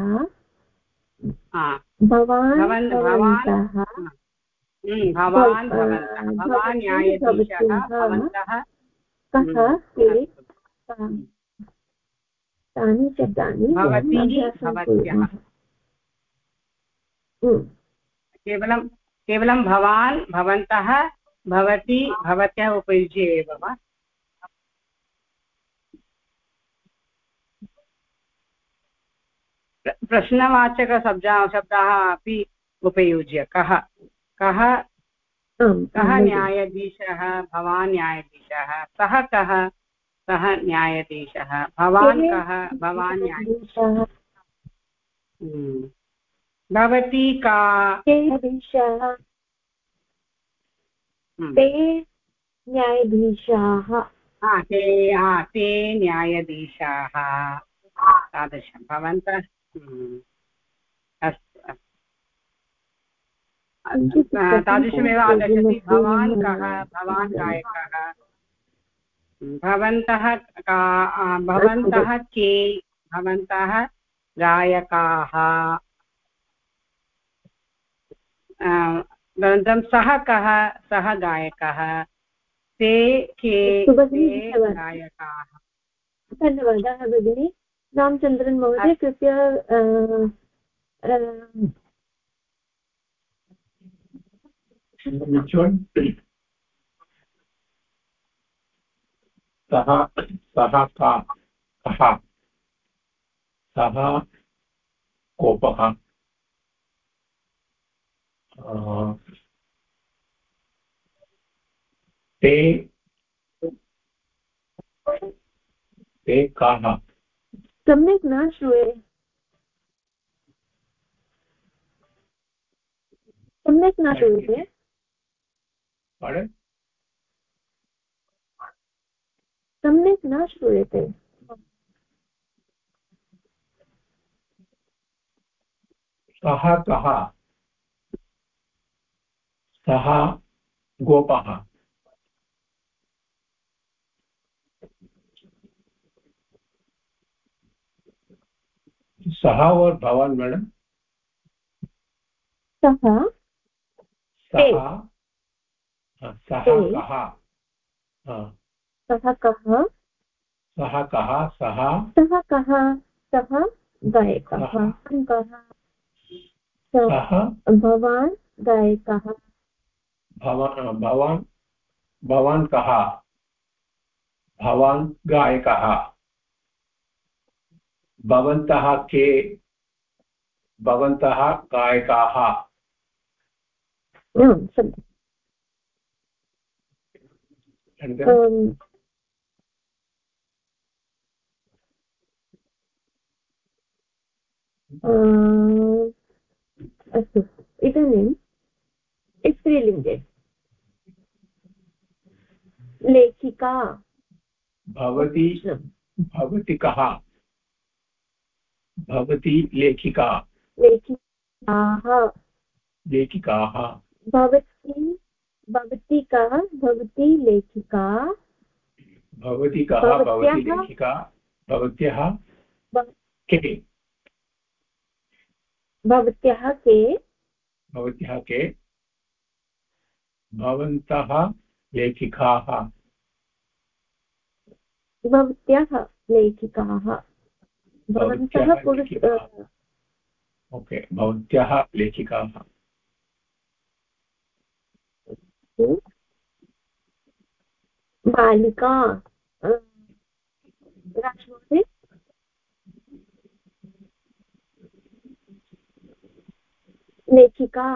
भवान् भवन्तः भवान् भवन्तः भवान् न्यायाधीशः भवन्तः कः ते? तानि शब्दानि केवलं केवलं भवान् भवन्तः भवती भवत्याः उपयुज्य एव वा? प्रश्नवाचकशब्दाः शब्दाः अपि उपयुज्य। कः? कः? कः न्यायाधीशः? भवान् न्यायाधीशः। सः कः? सः न्यायाधीशः। भवान् कः? भवान् न्यायाधीशः। भवती का? ते न्यायाधीशाः। ते ते न्यायाधीशाः। तादृशं। भवन्तः? अस्तु अस्तु। तादृशमेव आगच्छति भवान् कः? भवान् गायकः? भवन्तः का भवन्तः के? भवन्तः गायकाः? अनन्तरं सः कः? सः गायकः? ते के गायकाः? धन्यवादः भगिनी। रामचन्द्रन् महोदय कृपया सः सः का कः सः कोपः। ते ते काः? सम्यक् न श्रूये सम्यक् न श्रूयते सम्यक् न श्रूयते सः कः सः गोपः सः और भवान् मैडम? सः सः सः कः सः कः सः कः सः सः कः सः गायकः कः भवान् गायकः भवान् भवान् भवान् कः भवान् गायकः भवन्तः के भवन्तः गायकाः अस्तु। इदानीं स्त्रीलिङ्गे लेखिका। भवती भवती कः? भवती लेखिका। लेखिकाः लेखिकाः। भवती भवती कः भवती लेखिका। भवती कः भवती लेखिका। भवत्याः के? भवत्याः के? भवत्याः के? भवन्तः लेखिकाः। भवत्याः लेखिकाः। भवन्तः पुरुष ओके भवत्याः लेखिकाः। बालिका राजमहोदय लेखिका।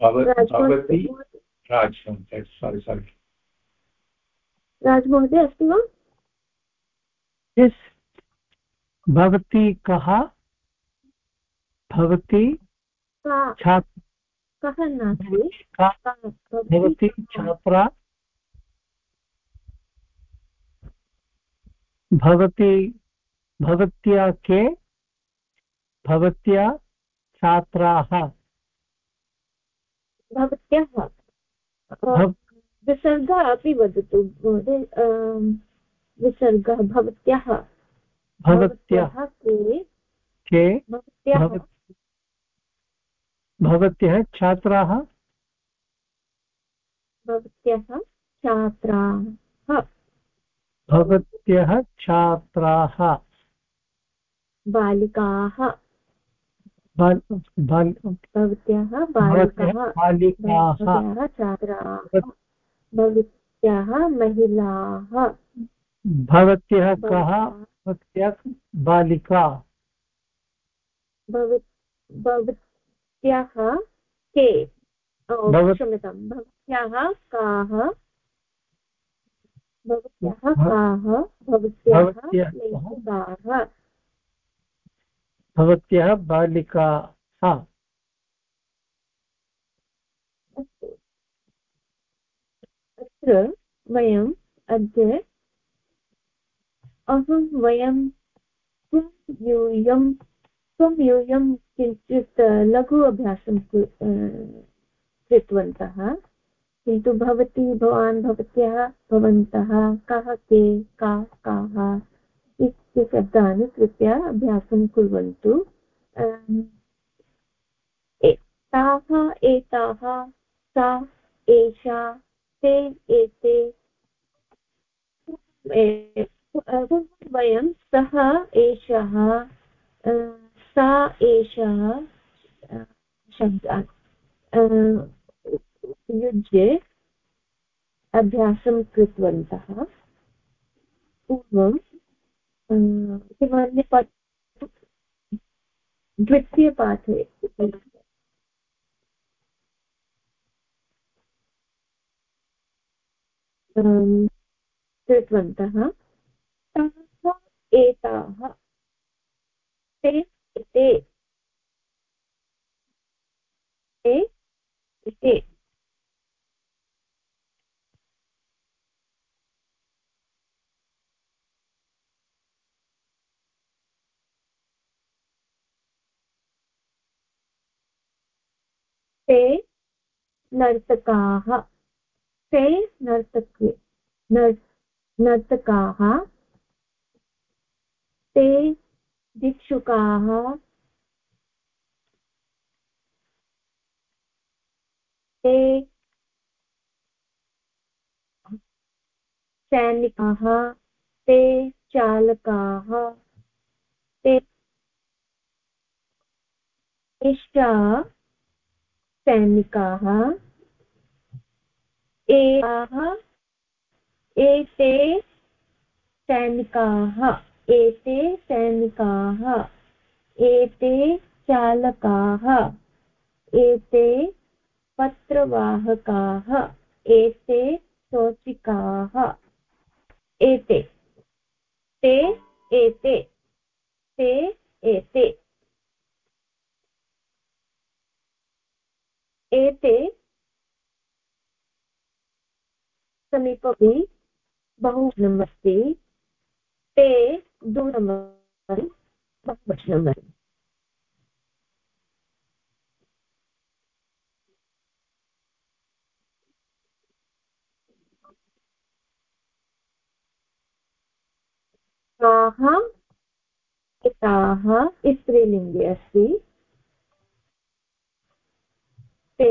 भवती राज सारि सारि राजमहोदय अस्ति वा? यस् भवती कः? भवती कः नास्ति? भवती छात्रा भवती भवत्या के? भवत्या छात्राः? भवत्याः? विसर्गः अपि वदतु महोदय विसर्गः भवत्याः भवत्याः के के? भवत्याः? छात्राः? भवत्याः छात्राः। भवत्याः छात्राः। बालिकाः। भवत्याः बालिकाः। छात्राः। भवत्याः महिलाः। भवत्याः कः? भवत्याः। बालिका। भवत्याः के? क्षम्यतां। भवत्याः काः? भवत्याः काः? भवत्याः लेखिकाः भवत्याः बालिकाः अत्र वयम् अद्य अहं वयं त्वं यूयं त्वं यूयं किञ्चित् लघु अभ्यासं कृतवन्तः। किन्तु भवती भवान् भवत्याः भवन्तः कः, के, का, काः इति शब्दानि कृत्वा अभ्यासं कुर्वन्तु। ताः एताः सा एषा ते एते वयं सः एषः सा एषः शब्दान् उपयुज्य अभ्यासं कृतवन्तः। पूर्वं द्वितीयपाठे कृतवन्तः ताः एताः ते ते ते ते नर्तकाः ते नर्तक नर्तकाः ते भिक्षुकाः ते सैनिकाः ते चालकाः ते इष्टा सैनिकाः एताः एते सैनिकाः एते सैनिकाः, एते चालकाः, एते पत्रवाहकाः, एते शोचिकाः, एते, ते एते ते, एते एते समीपे बहुवचनम् अस्ति ते दूरम् बहुवचनम् अस्ति ताः एताः स्त्रीलिङ्गे अस्ति। ते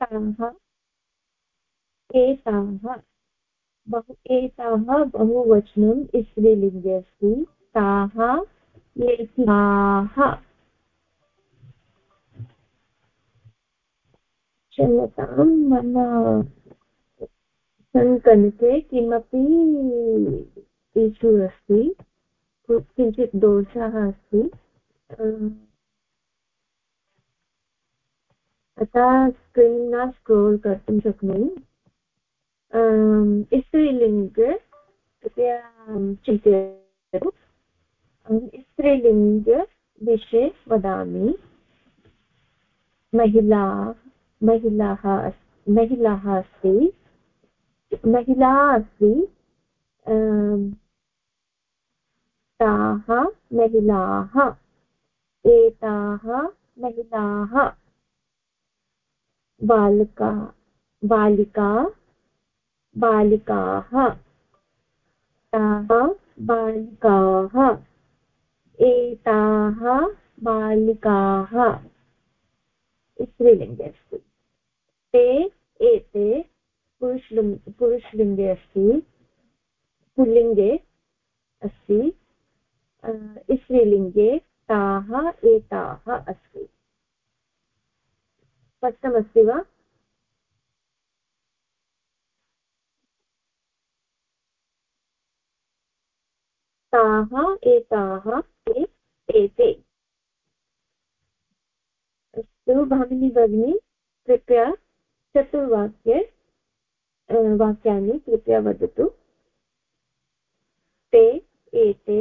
ताः एताः, बहु एताः बहुवचनं स्त्रीलिङ्गे अस्ति ताः एताः क्षम्यतां, मम सङ्कणके किमपि इशु अस्ति, किञ्चित् दोषः अस्ति। अतः स्क्रीन् न स्क्रोल् कर्तुं शक्नोमि। स्त्रीलिङ्ग कृपया चिन्तयतु स्त्रीलिङ्गविषये वदामि महिला महिलाः महिलाः अस्ति महिला अस्ति ताः महिलाः एताः महिलाः बालका बालिका बालिकाः। ताः बालिकाः। एताः बालिकाः। स्त्रीलिङ्गे अस्ति। ते, एते पुरुषलिङ्ग पुरुषलिङ्गे अस्ति। पुल्लिङ्गे अस्ति। स्त्रीलिङ्गे ताः, एताः अस्ति। स्पष्टमस्ति वा? ताः एताः ते एते। अस्तु भगिनी भगिनी कृपया चतुर्वाक्ये वाक्यानि कृपया वदतु। ते एते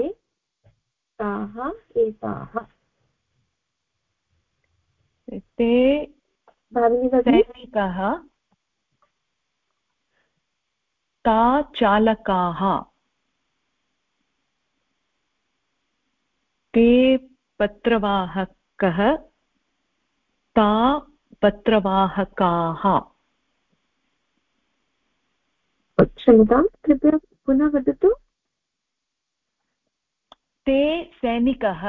ताः एताः। ते सैनिकाः ता चालकाः। ते पत्रवाहकः ता पत्रवाहकाः। क्षम्यतां कृपया पुनः वदतु। ते सैनिकः।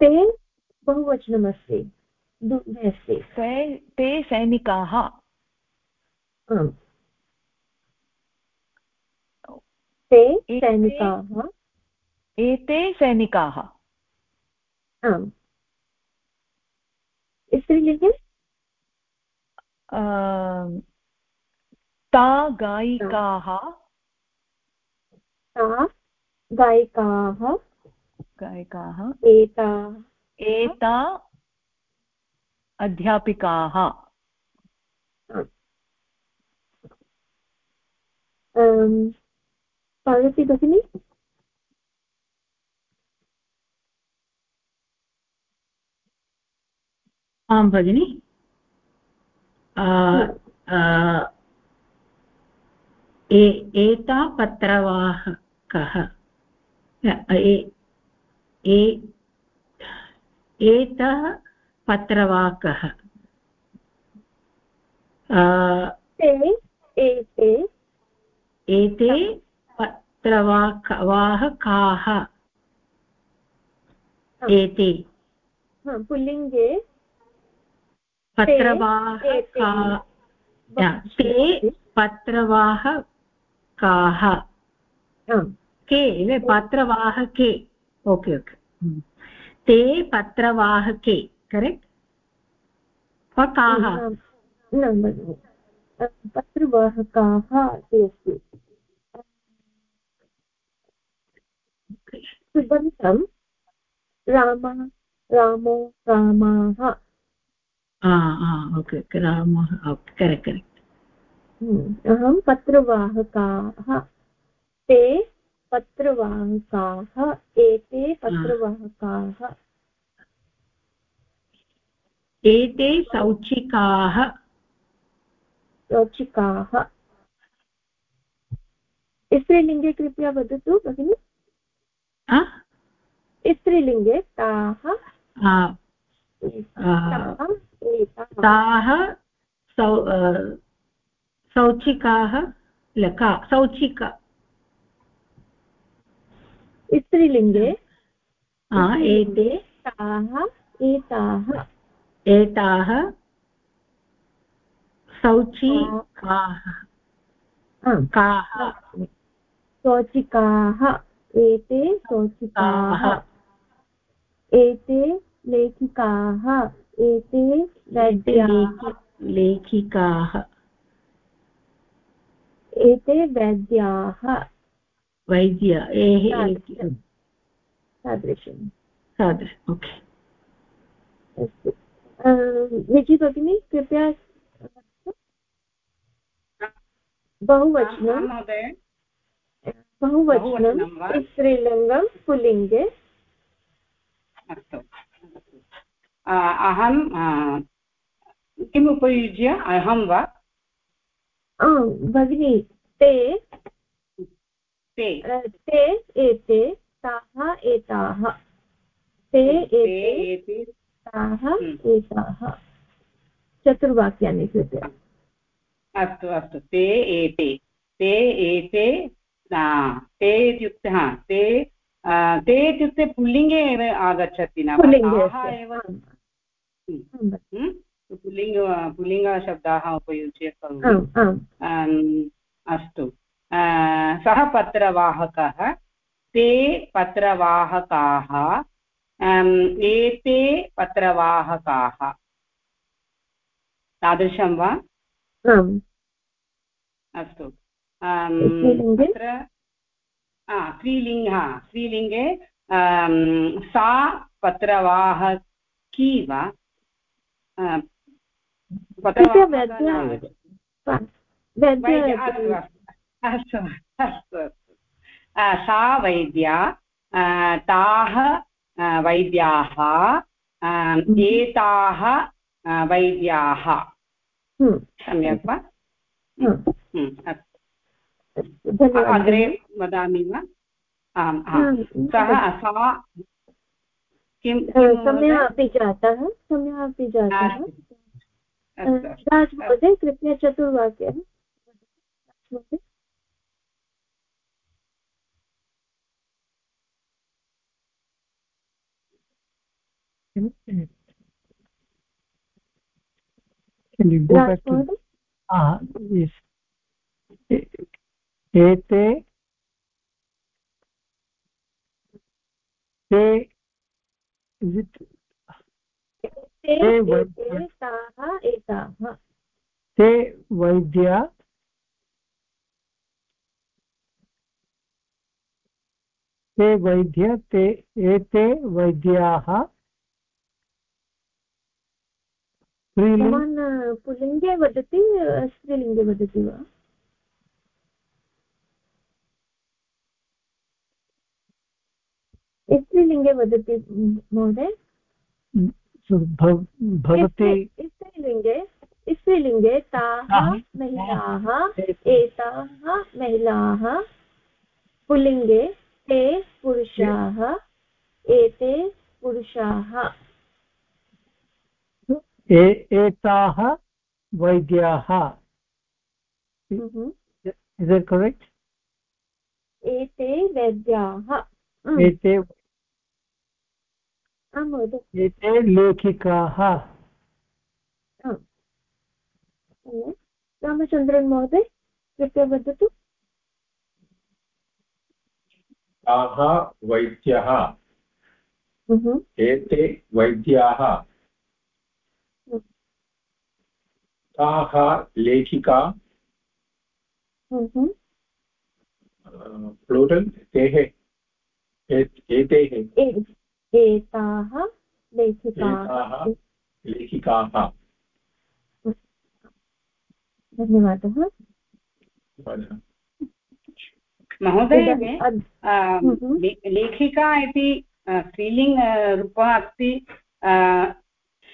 ते बहुवचनमस्ति अस्ति ते ते सैनिकाः। ते सैनिकाः। एते सैनिकाः। आम्। स्त्रीलिङ्गे ता गायिकाः। ता गायिकाः। गायिकाः। एता। एता अध्यापिकाः। पार्वती भगिनी? आं भगिनि। एता पत्रवाहकः एतः पत्रवाहकः एते एते। एते पुल्लिङ्गे। पत्रवाहका ते पत्रवाहकाः। के पत्रवाहके। Okay okay. ते पत्रवाहके करेक्ट्? काः? पत्रवाहकाः ते अस्ति। सुबन्तं। राम रामो रामाः। ओके रामः ओके करेक्ट् करेक्ट् अहं पत्रवाहकाः ते पत्रवाहकाः एते पत्रवाहकाः एते सौचिकाः सौचिकाः स्त्रीलिङ्गे कृपया वदतु भगिनि स्त्रीलिङ्गे ताः ताः सौ सौचिकाः लका सौचिका। स्त्रीलिङ्गे। एते। ताः एताः। एताः सौचिकाः। काः? शौचिकाः एते शौचिकाः एते लेखिकाः। एते वैद्याः लेखिकाः। एते वैद्याः। वैद्याः तादृशं। तादृश। ओके। अस्तु। विजि भगिनी कृपया बहुवचनं। बहुवचनं। स्त्रीलिङ्गं पुल्लिङ्गे। अस्तु। अहं किम् उपयुज्य अहं वा? भगिनी ते ते। ते एते ताः एताः। ते एते ताः एताः। चतुर्वाक्यानि कृपया अस्तु अस्तु। ते एते। ते एते ते इत्युक्ते हा ते ते इत्युक्ते पुल्लिङ्गे एव आगच्छति न एव पुल्लिङ्ग पुल्लिङ्गशब्दाः उपयुज्य अस्तु। सः पत्रवाहकः ते पत्रवाहकाः एते पत्रवाहकाः। तादृशं वा? अस्तु। अत्र स्त्रीलिङ्ग स्त्रीलिङ्गे सा पत्रवाहकी वा? अस्तु अस्तु सा वैद्या ताः वैद्याः एताः वैद्याः। सम्यक् वा? अस्तु। अग्रे वदामि वा? आम् आम्। सः सा किं समयः अपि जातः समयः अपि जातः। राज महोदय कृपया चतुर्वाक्यं। Can you go back to ah yes. एते ते is it? ते वैद्या? ते वैद्य ते एते वैद्याः? पुल्लिङ्गे वदति स्त्रीलिङ्गे वदति वा? स्त्रीलिङ्गे वदति महोदय? स्त्रीलिङ्गे स्त्रीलिङ्गे ताः महिलाः एताः महिलाः पुल्लिङ्गे ते पुरुषाः एते पुरुषाः। एताः वैद्याः। इस् करेक्ट् एते वैद्याः। एते एते लेखिकाः। रामचन्द्रन् महोदय कृपया वदतु। ताः वैद्यः। एते वैद्याः। ताः लेखिका। प्लूरल् तेः एतेः। एताः लेखिकाः। लेखिकाः। धन्यवादः। महोदय लेखिका इति स्त्रीलिङ्ग् रूपः अस्ति।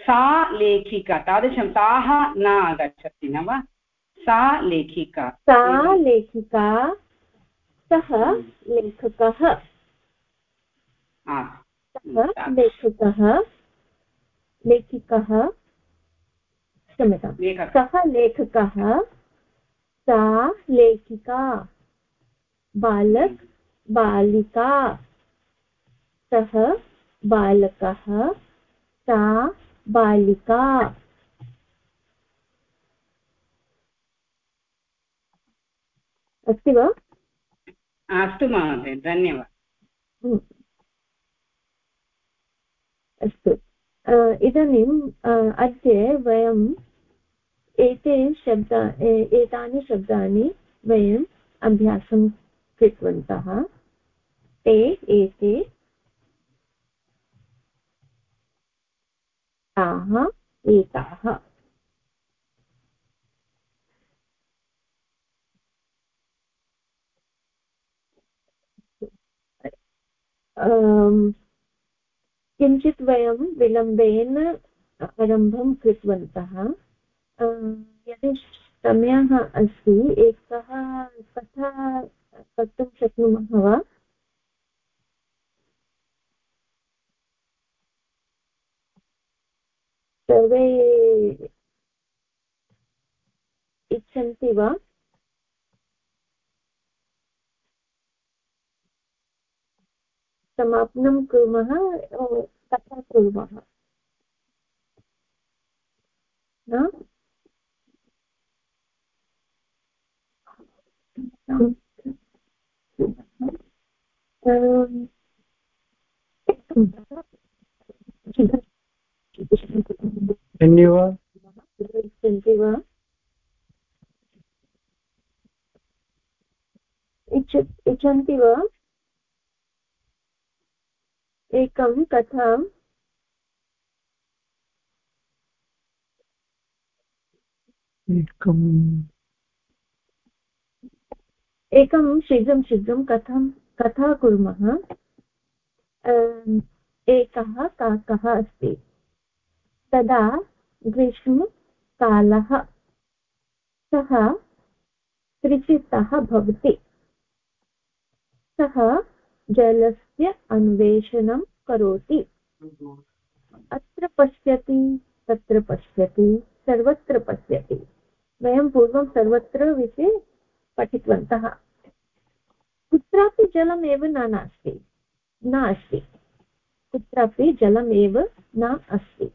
सा लेखिका तादृशं ताः न आगच्छति न वा? सा लेखिका। सा लेखिका सः लेखकः। लेखकः लेखिकः क्षम्यतां सः लेखकः सा लेखिका बालक बालिका सः बालकः सा बालिका। अस्ति वा? अस्तु महोदय धन्यवादः। अस्तु। इदानीम् अद्य वयम् एते शब्दा एतानि शब्दानि वयम् अभ्यासं कृतवन्तः। ते, एते ताः, एताः। किञ्चित् वयं विलम्बेन आरम्भं कृतवन्तः। यदि समयः अस्ति, एकः कथा कर्तुं शक्नुमः वा? सर्वे इच्छन्ति वा? समापनं कुर्मः कथा कुर्मः। न? इच्छन्ति वा इच्छन्ति वा? एकं कथाम्। एकम् एकं शीघ्रं शीघ्रं कथं कथा कुर्मः। एकः काकः अस्ति। तदा ग्रीष्मकालः सः त्रिचित्तः भवति। सः जलस्य अन्वेषणं करोति। अत्र पश्यति, तत्र पश्यति, सर्वत्र पश्यति। वयं पूर्वं सर्वत्र विषये पठितवन्तः। कुत्रापि जलमेव न नास्ति, न अस्ति। कुत्रापि जलमेव न अस्ति।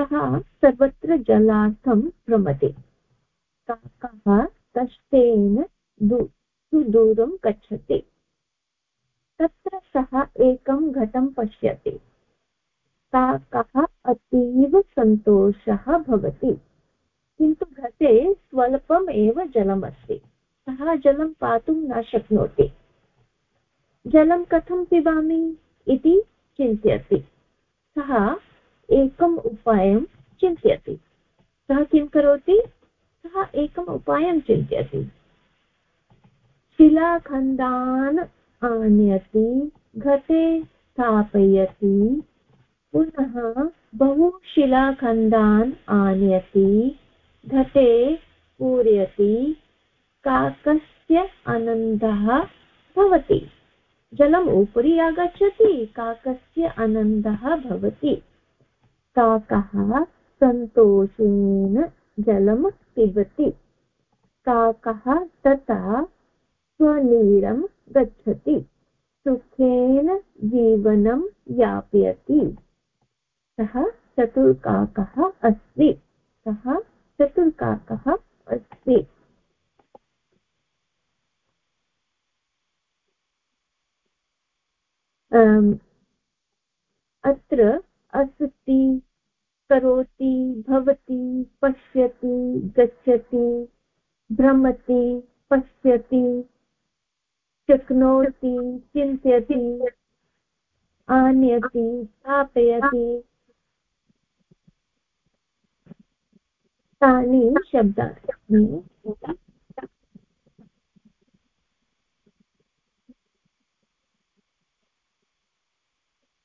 सः सर्वत्र जलार्थं भ्रमति। काकः कष्टेन दू सुदूरं गच्छति। तत्र सः एकं घटं पश्यति। काकः अतीव सन्तोषः भवति। किन्तु घटे स्वल्पम् एव जलमस्ति। सः जलं पातुं न शक्नोति। जलं कथं पिबामि इति चिन्तयति। सः एकम् उपायं चिन्तयति। सः किं करोति? सः एकम् उपायं चिन्तयति। शिलाखण्डान् आनयति, घटे स्थापयति। पुनः बहु शिलाखण्डान् आनयति, घटे पूरयति, काकस्य आनन्दः भवति। जलम् उपरि आगच्छति, काकस्य आनन्दः भवति। काकः सन्तोषेण जलं पिबति। काकः तथा स्वनीरं गच्छति। सुखेन जीवनं यापयति। सः चतुर्काकः अस्ति। सः चतुर्काकः अस्ति। अत्र अस्ति, करोति, भवति, पश्यति, गच्छति, भ्रमति, पश्यति शक्नोति चिन्तयति आनयति स्थापयति। तानि शब्दानि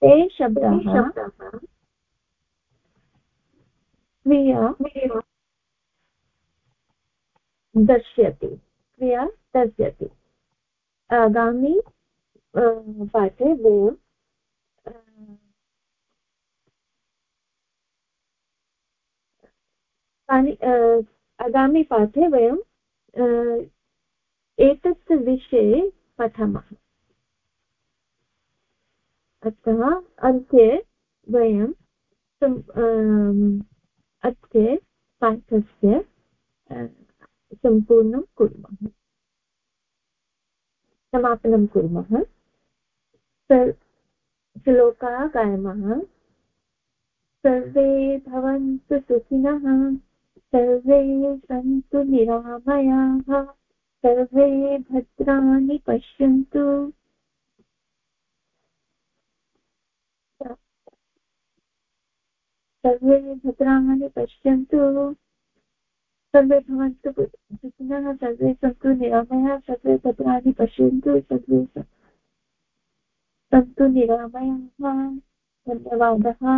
ते शब्दाः क्रिया। दर्श्यति। क्रिया दर्श्यति। आगामि पाठे वयं आगामि पाठे वयं एतत् विषये पठामः। अतः अन्ते वयं अद्य पाठस्य सम्पूर्णं कुर्मः। समापनं कुर्मः। श्लोकाः गायामः सर्वे भवन्तु सुखिनः। सर्वे सन्तु निरामयाः। सर्वे भद्राणि पश्यन्तु। सर्वे भद्राणि पश्यन्तु। सर्वे भवन्तु सुखिनः सर्वे सन्तु निरामयाः सर्वे भद्राणि पश्यन्तु सर्वे सन्तु निरामयाः धन्यवादः